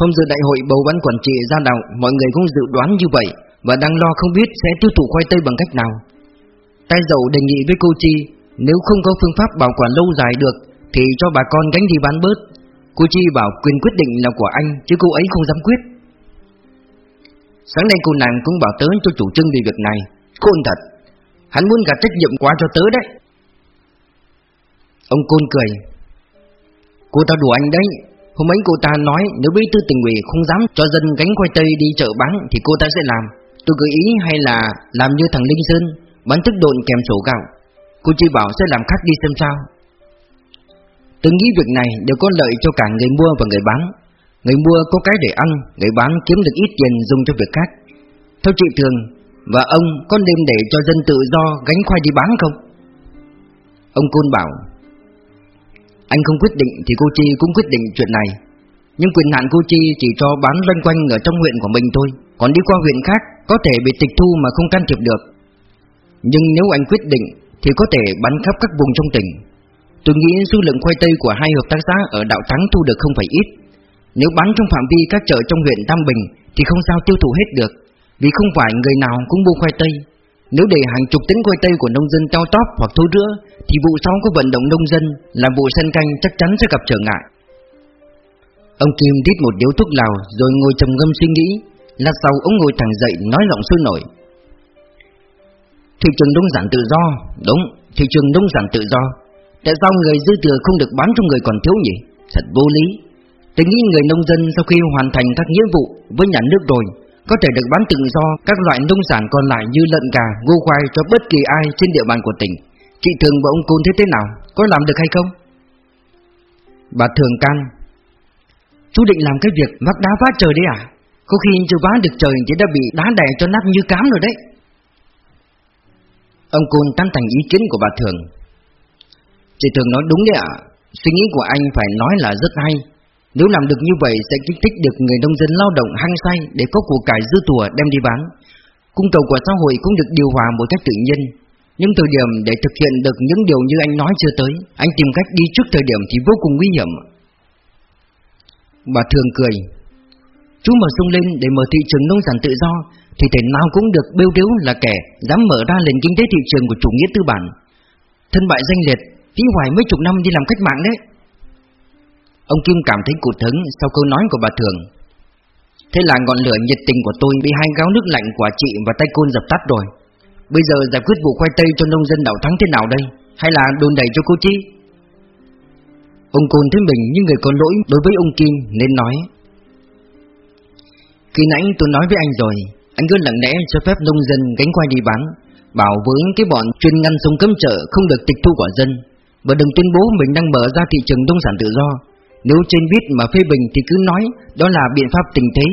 Hôm dự đại hội bầu ban quản trị ra đạo, mọi người cũng dự đoán như vậy và đang lo không biết sẽ tiêu thụ khoai tây bằng cách nào. Tay dầu đề nghị với cô Chi, nếu không có phương pháp bảo quản lâu dài được thì cho bà con gánh đi bán bớt. Cô Chi bảo quyền quyết định là của anh chứ cô ấy không dám quyết. Sáng nay cô nàng cũng bảo tớ cho chủ trương về việc này Khôn thật Hắn muốn gạt trách nhiệm qua cho tớ đấy Ông Côn cười Cô ta đùa anh đấy Hôm ấy cô ta nói nếu bí thư tỉnh ủy không dám cho dân gánh khoai tây đi chợ bán Thì cô ta sẽ làm Tôi gợi ý hay là làm như thằng Linh Sơn Bán thức độn kèm sổ gạo Cô chỉ bảo sẽ làm khác đi xem sao Tôi nghĩ việc này đều có lợi cho cả người mua và người bán Người mua có cái để ăn, người bán kiếm được ít tiền dùng cho việc khác. Theo chị Thường, và ông có nên để cho dân tự do gánh khoai đi bán không? Ông Côn bảo, anh không quyết định thì cô Chi cũng quyết định chuyện này. Nhưng quyền hạn cô Chi chỉ cho bán loanh quanh ở trong huyện của mình thôi, còn đi qua huyện khác có thể bị tịch thu mà không can thiệp được. Nhưng nếu anh quyết định thì có thể bán khắp các vùng trong tỉnh. Tôi nghĩ số lượng khoai tây của hai hợp tác xã ở Đạo Thắng thu được không phải ít, nếu bán trong phạm vi các chợ trong huyện Tam Bình Thì không sao tiêu thụ hết được Vì không phải người nào cũng mua khoai tây nếu để hàng chục tấn khoai tây của nông dân trao tóp hoặc thối rữa Thì vụ sau có vận động nông dân Làm vụ sen canh chắc chắn sẽ gặp trở ngại. Ông Kim đít một điếu thuốc lào Rồi ngồi trầm ngâm suy nghĩ Lát sau ông ngồi thẳng dậy nói giọng sôi nổi. Thị trường nông sản tự do Đúng, thị trường nông sản tự do. Tại sao người dư thừa không được bán cho người còn thiếu nhỉ? Thật vô lý. Tôi nghĩ người nông dân sau khi hoàn thành các nghĩa vụ với nhà nước rồi có thể được bán tự do các loại nông sản còn lại như lợn gà, ngô khoai cho bất kỳ ai trên địa bàn của tỉnh. Chị Thường và ông Côn thế thế nào? Có làm được hay không? Bà Thường can Chú định làm cái việc vác đá phá trời đấy à? Có khi chưa vác được trời thì đã bị đá đè cho nát như cám rồi đấy. Ông Côn tán thành ý kiến của bà Thường. Chị Thường nói đúng đấy ạ. Suy nghĩ của anh phải nói là rất hay nếu làm được như vậy sẽ kích thích được người nông dân lao động hăng say để có củ cải dư tùa đem đi bán. Cung cầu của xã hội cũng được điều hòa một cách tự nhiên. Nhưng thời điểm để thực hiện được những điều như anh nói chưa tới, Anh tìm cách đi trước thời điểm thì vô cùng nguy hiểm Bà thường cười Chú mở sung lên để mở thị trường nông sản tự do, Thì thể nào cũng được bêu đếu là kẻ Dám mở ra nền kinh tế thị trường của chủ nghĩa tư bản Thân bại danh liệt, Phí hoài mấy chục năm đi làm cách mạng đấy Ông Kim cảm thấy cụt hứng sau câu nói của bà Thường. Thế là ngọn lửa nhiệt tình của tôi bị hai gáo nước lạnh của chị và tay côn dập tắt rồi. Bây giờ giải quyết vụ khoai tây cho nông dân đảo thắng thế nào đây? Hay là đồn đẩy cho cô Chi? Ông Côn thấy mình như người có lỗi đối với ông Kim nên nói. Khi nãy tôi nói với anh rồi, Anh cứ lặng lẽ cho phép nông dân gánh khoai đi bán, Bảo với cái bọn chuyên ngăn sông cấm chợ không được tịch thu của dân. Và đừng tuyên bố mình đang mở ra thị trường nông sản tự do. Nếu trên viết mà phê bình thì cứ nói, Đó là biện pháp tình thế,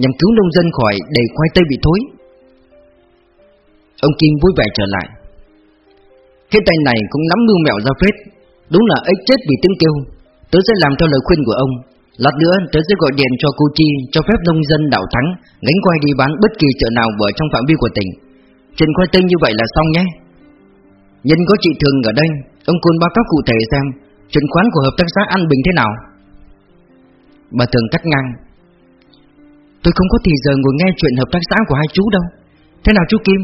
Nhằm cứu nông dân khỏi đầy khoai tây bị thối. Ông Kim vui vẻ trở lại. Cái tay này cũng nắm mưu mẹo ra phết. Đúng là ếch chết vì tiếng kêu. Tớ sẽ làm theo lời khuyên của ông. Lát nữa, tớ sẽ gọi điện cho cô Chi, Cho phép nông dân đảo thắng, Gánh quay đi bán bất kỳ chợ nào ở trong phạm vi của tỉnh. Chuyện khoai tây như vậy là xong nhé. Nhân có chị Thường ở đây, Ông Côn báo cáo cụ thể xem, Chuyện khoán của hợp tác xã An Bình thế nào. Bà Thường cắt ngang. Tôi không có thì giờ ngồi nghe chuyện hợp tác xã của hai chú đâu. Thế nào chú Kim?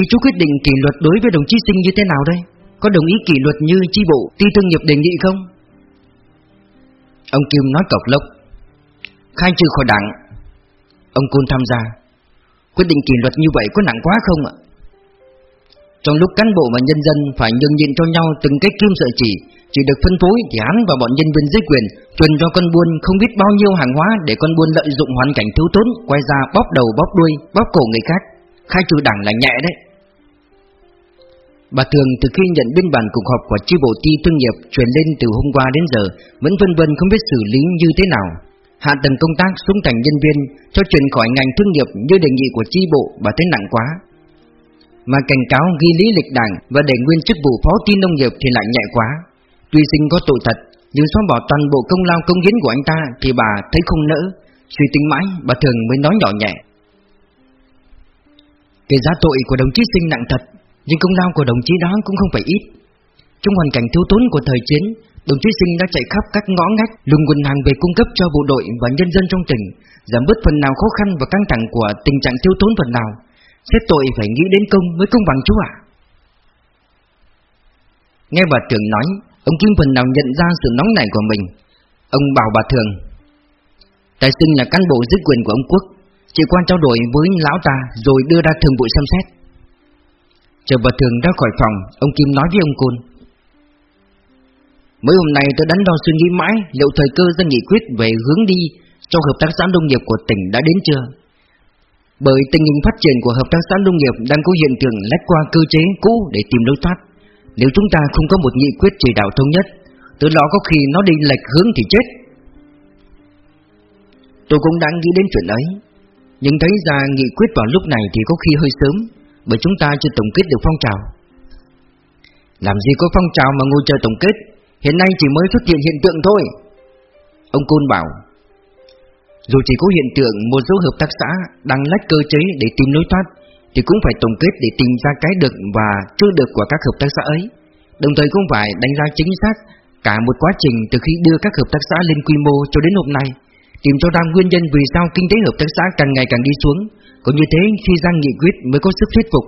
Ý chú quyết định kỷ luật đối với đồng chí sinh như thế nào đây? Có đồng ý kỷ luật như chi bộ, Ti thương nghiệp đề nghị không? Ông Kim nói cọc lốc. Khai trừ khỏi đảng. Ông Côn tham gia. Quyết định kỷ luật như vậy có nặng quá không ạ? Trong lúc cán bộ và nhân dân Phải nhường nhịn cho nhau từng cái kim sợi chỉ Chỉ được phân phối thì hắn và bọn nhân viên dưới quyền Truyền cho con buôn không biết bao nhiêu hàng hóa Để con buôn lợi dụng hoàn cảnh thiếu thốn, Quay ra bóp đầu, bóp đuôi, Bóp cổ người khác Khai trừ đảng là nhẹ đấy Bà Thường từ khi nhận biên bản cuộc họp của chi bộ ti thương nghiệp truyền lên từ hôm qua đến giờ, vẫn vân vân không biết xử lý như thế nào. Hạ tầng công tác xuống thành nhân viên, cho chuyển khỏi ngành thương nghiệp như đề nghị của chi bộ, bà thấy nặng quá. Mà cảnh cáo ghi lý lịch đảng và để nguyên chức vụ phó tin nông nghiệp thì lại nhẹ quá. Tuy sinh có tội thật, nhưng xóa bỏ toàn bộ công lao công hiến của anh ta thì bà thấy không nỡ. Suy tính mãi, bà Thường mới nói nhỏ nhẹ. Cái giá tội của đồng chí sinh nặng thật, nhưng công lao của đồng chí đó cũng không phải ít Trong hoàn cảnh thiếu thốn của thời chiến, Đồng chí Sinh đã chạy khắp các ngõ ngách, Lùng quần hàng về cung cấp cho bộ đội và nhân dân trong tỉnh, Giảm bớt phần nào khó khăn và căng thẳng của tình trạng thiếu thốn phần nào Xét tội phải nghĩ đến công mới công bằng chú ạ. Nghe bà Thường nói, Ông Kim phần nào nhận ra sự nóng nảy của mình, Ông bảo bà Thường, Tài xưng là cán bộ dưới quyền của ông Quốc, Chỉ quan trao đổi với lão ta Rồi đưa ra thường vụ xem xét. Chờ bà Thường ra khỏi phòng, Ông Kim nói với ông Côn, Mấy hôm nay tôi đánh đo suy nghĩ mãi Liệu thời cơ ra nghị quyết về hướng đi Cho hợp tác xã nông nghiệp của tỉnh đã đến chưa? Bởi tình hình phát triển của hợp tác xã nông nghiệp Đang có hiện tượng lách qua cơ chế cũ để tìm lối thoát Nếu chúng ta không có một nghị quyết chỉ đạo thống nhất Từ đó có khi nó đi lệch hướng thì chết Tôi cũng đã nghĩ đến chuyện ấy Nhưng thấy ra nghị quyết vào lúc này thì có khi hơi sớm bởi chúng ta chưa tổng kết được phong trào. Làm gì có phong trào mà ngồi chờ tổng kết, hiện nay chỉ mới xuất hiện hiện tượng thôi. Ông Côn bảo, dù chỉ có hiện tượng một số hợp tác xã đang lách cơ chế để tìm lối thoát, thì cũng phải tổng kết để tìm ra cái được và chưa được của các hợp tác xã ấy. Đồng thời cũng phải đánh giá chính xác cả một quá trình từ khi đưa các hợp tác xã lên quy mô cho đến hôm nay, tìm cho ra nguyên nhân vì sao kinh tế hợp tác xã càng ngày càng đi xuống, có như thế khi ra nghị quyết mới có sức thuyết phục.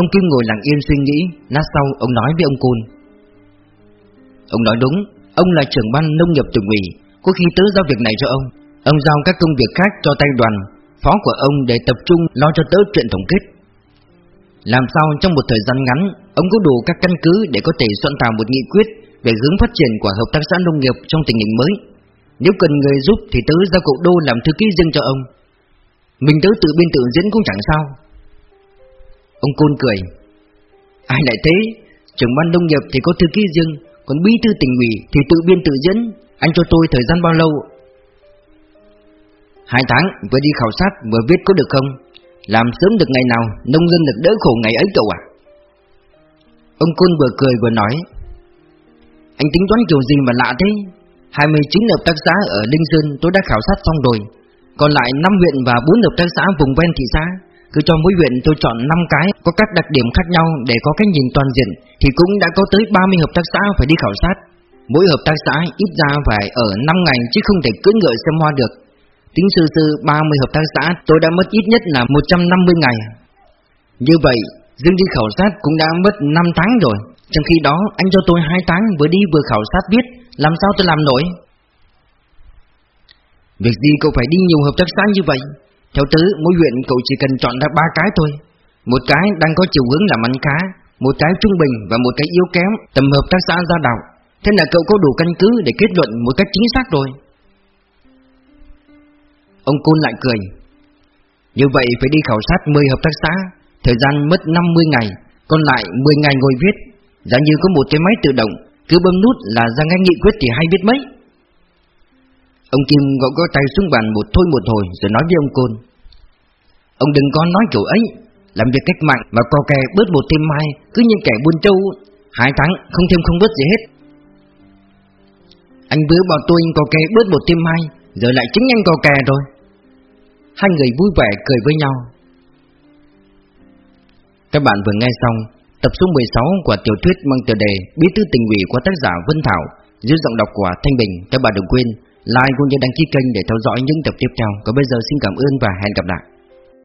Ông Kim ngồi lặng yên suy nghĩ Lát sau ông nói với ông Côn. Ông nói đúng Ông là trưởng ban nông nghiệp tỉnh ủy. Có khi tớ giao việc này cho ông Ông giao các công việc khác cho tay đoàn, Phó của ông để tập trung lo cho tớ chuyện tổng kết. Làm sao trong một thời gian ngắn, Ông có đủ các căn cứ để có thể soạn thảo một nghị quyết Về hướng phát triển của hợp tác xã nông nghiệp trong tình hình mới? Nếu cần người giúp thì tớ giao cậu Đô làm thư ký riêng cho ông. Mình tớ tự biên tự diễn cũng chẳng sao. Ông Côn cười. Ai lại thế? Trưởng ban nông nghiệp thì có thư ký riêng, Còn bí thư tỉnh ủy thì tự biên tự diễn. Anh cho tôi thời gian bao lâu? Hai tháng, vừa đi khảo sát, vừa viết có được không? Làm sớm được ngày nào, Nông dân được đỡ khổ ngày ấy cậu à? Ông Côn vừa cười vừa nói, Anh tính toán kiểu gì mà lạ thế? 29 hợp tác xã ở Linh Sơn tôi đã khảo sát xong rồi. Còn lại 5 huyện và 4 hợp tác xã vùng ven thị xã, cứ cho mỗi huyện tôi chọn 5 cái, có các đặc điểm khác nhau để có cái nhìn toàn diện, thì cũng đã có tới 30 hợp tác xã phải đi khảo sát. Mỗi hợp tác xã ít ra phải ở 5 ngày chứ không thể cưỡi ngựa xem hoa được. Tính sư sư 30 hợp tác xã tôi đã mất ít nhất là 150 ngày. Như vậy, Dương đi khảo sát cũng đã mất 5 tháng rồi. Trong khi đó, anh cho tôi 2 tháng vừa đi vừa khảo sát biết, làm sao tôi làm nổi? Việc gì cậu phải đi nhiều hợp tác xã như vậy? Theo tứ, mỗi huyện cậu chỉ cần chọn ra ba cái thôi. Một cái đang có chiều hướng làm ăn khá, một cái trung bình và một cái yếu kém, tầm hợp tác xã ra đạo. Thế là cậu có đủ căn cứ để kết luận một cách chính xác rồi. Ông Côn lại cười. Như vậy phải đi khảo sát 10 hợp tác xã, thời gian mất 50 ngày, còn lại 10 ngày ngồi viết. Giả như có một cái máy tự động, cứ bấm nút là ra ngay nghị quyết thì hay biết mấy. Ông Kim gõ gõ tay xuống bàn một thôi một hồi rồi nói với ông Côn. Ông đừng có nói kiểu ấy, làm việc cách mạng mà co kè bớt một thêm mai, cứ như kẻ buôn trâu, hai tháng không thêm không bớt gì hết. Anh vừa bảo tôi co kè bớt một tim mai, giờ lại chính anh có kè rồi. Hai người vui vẻ cười với nhau. Các bạn vừa nghe xong tập số 16 của tiểu thuyết mang tựa đề Bí thư tình ủy của tác giả Vân Thảo dưới giọng đọc của Thanh Bình. Các bạn đừng quên like cũng như đăng ký kênh để theo dõi những tập tiếp theo. Còn bây giờ xin cảm ơn và hẹn gặp lại.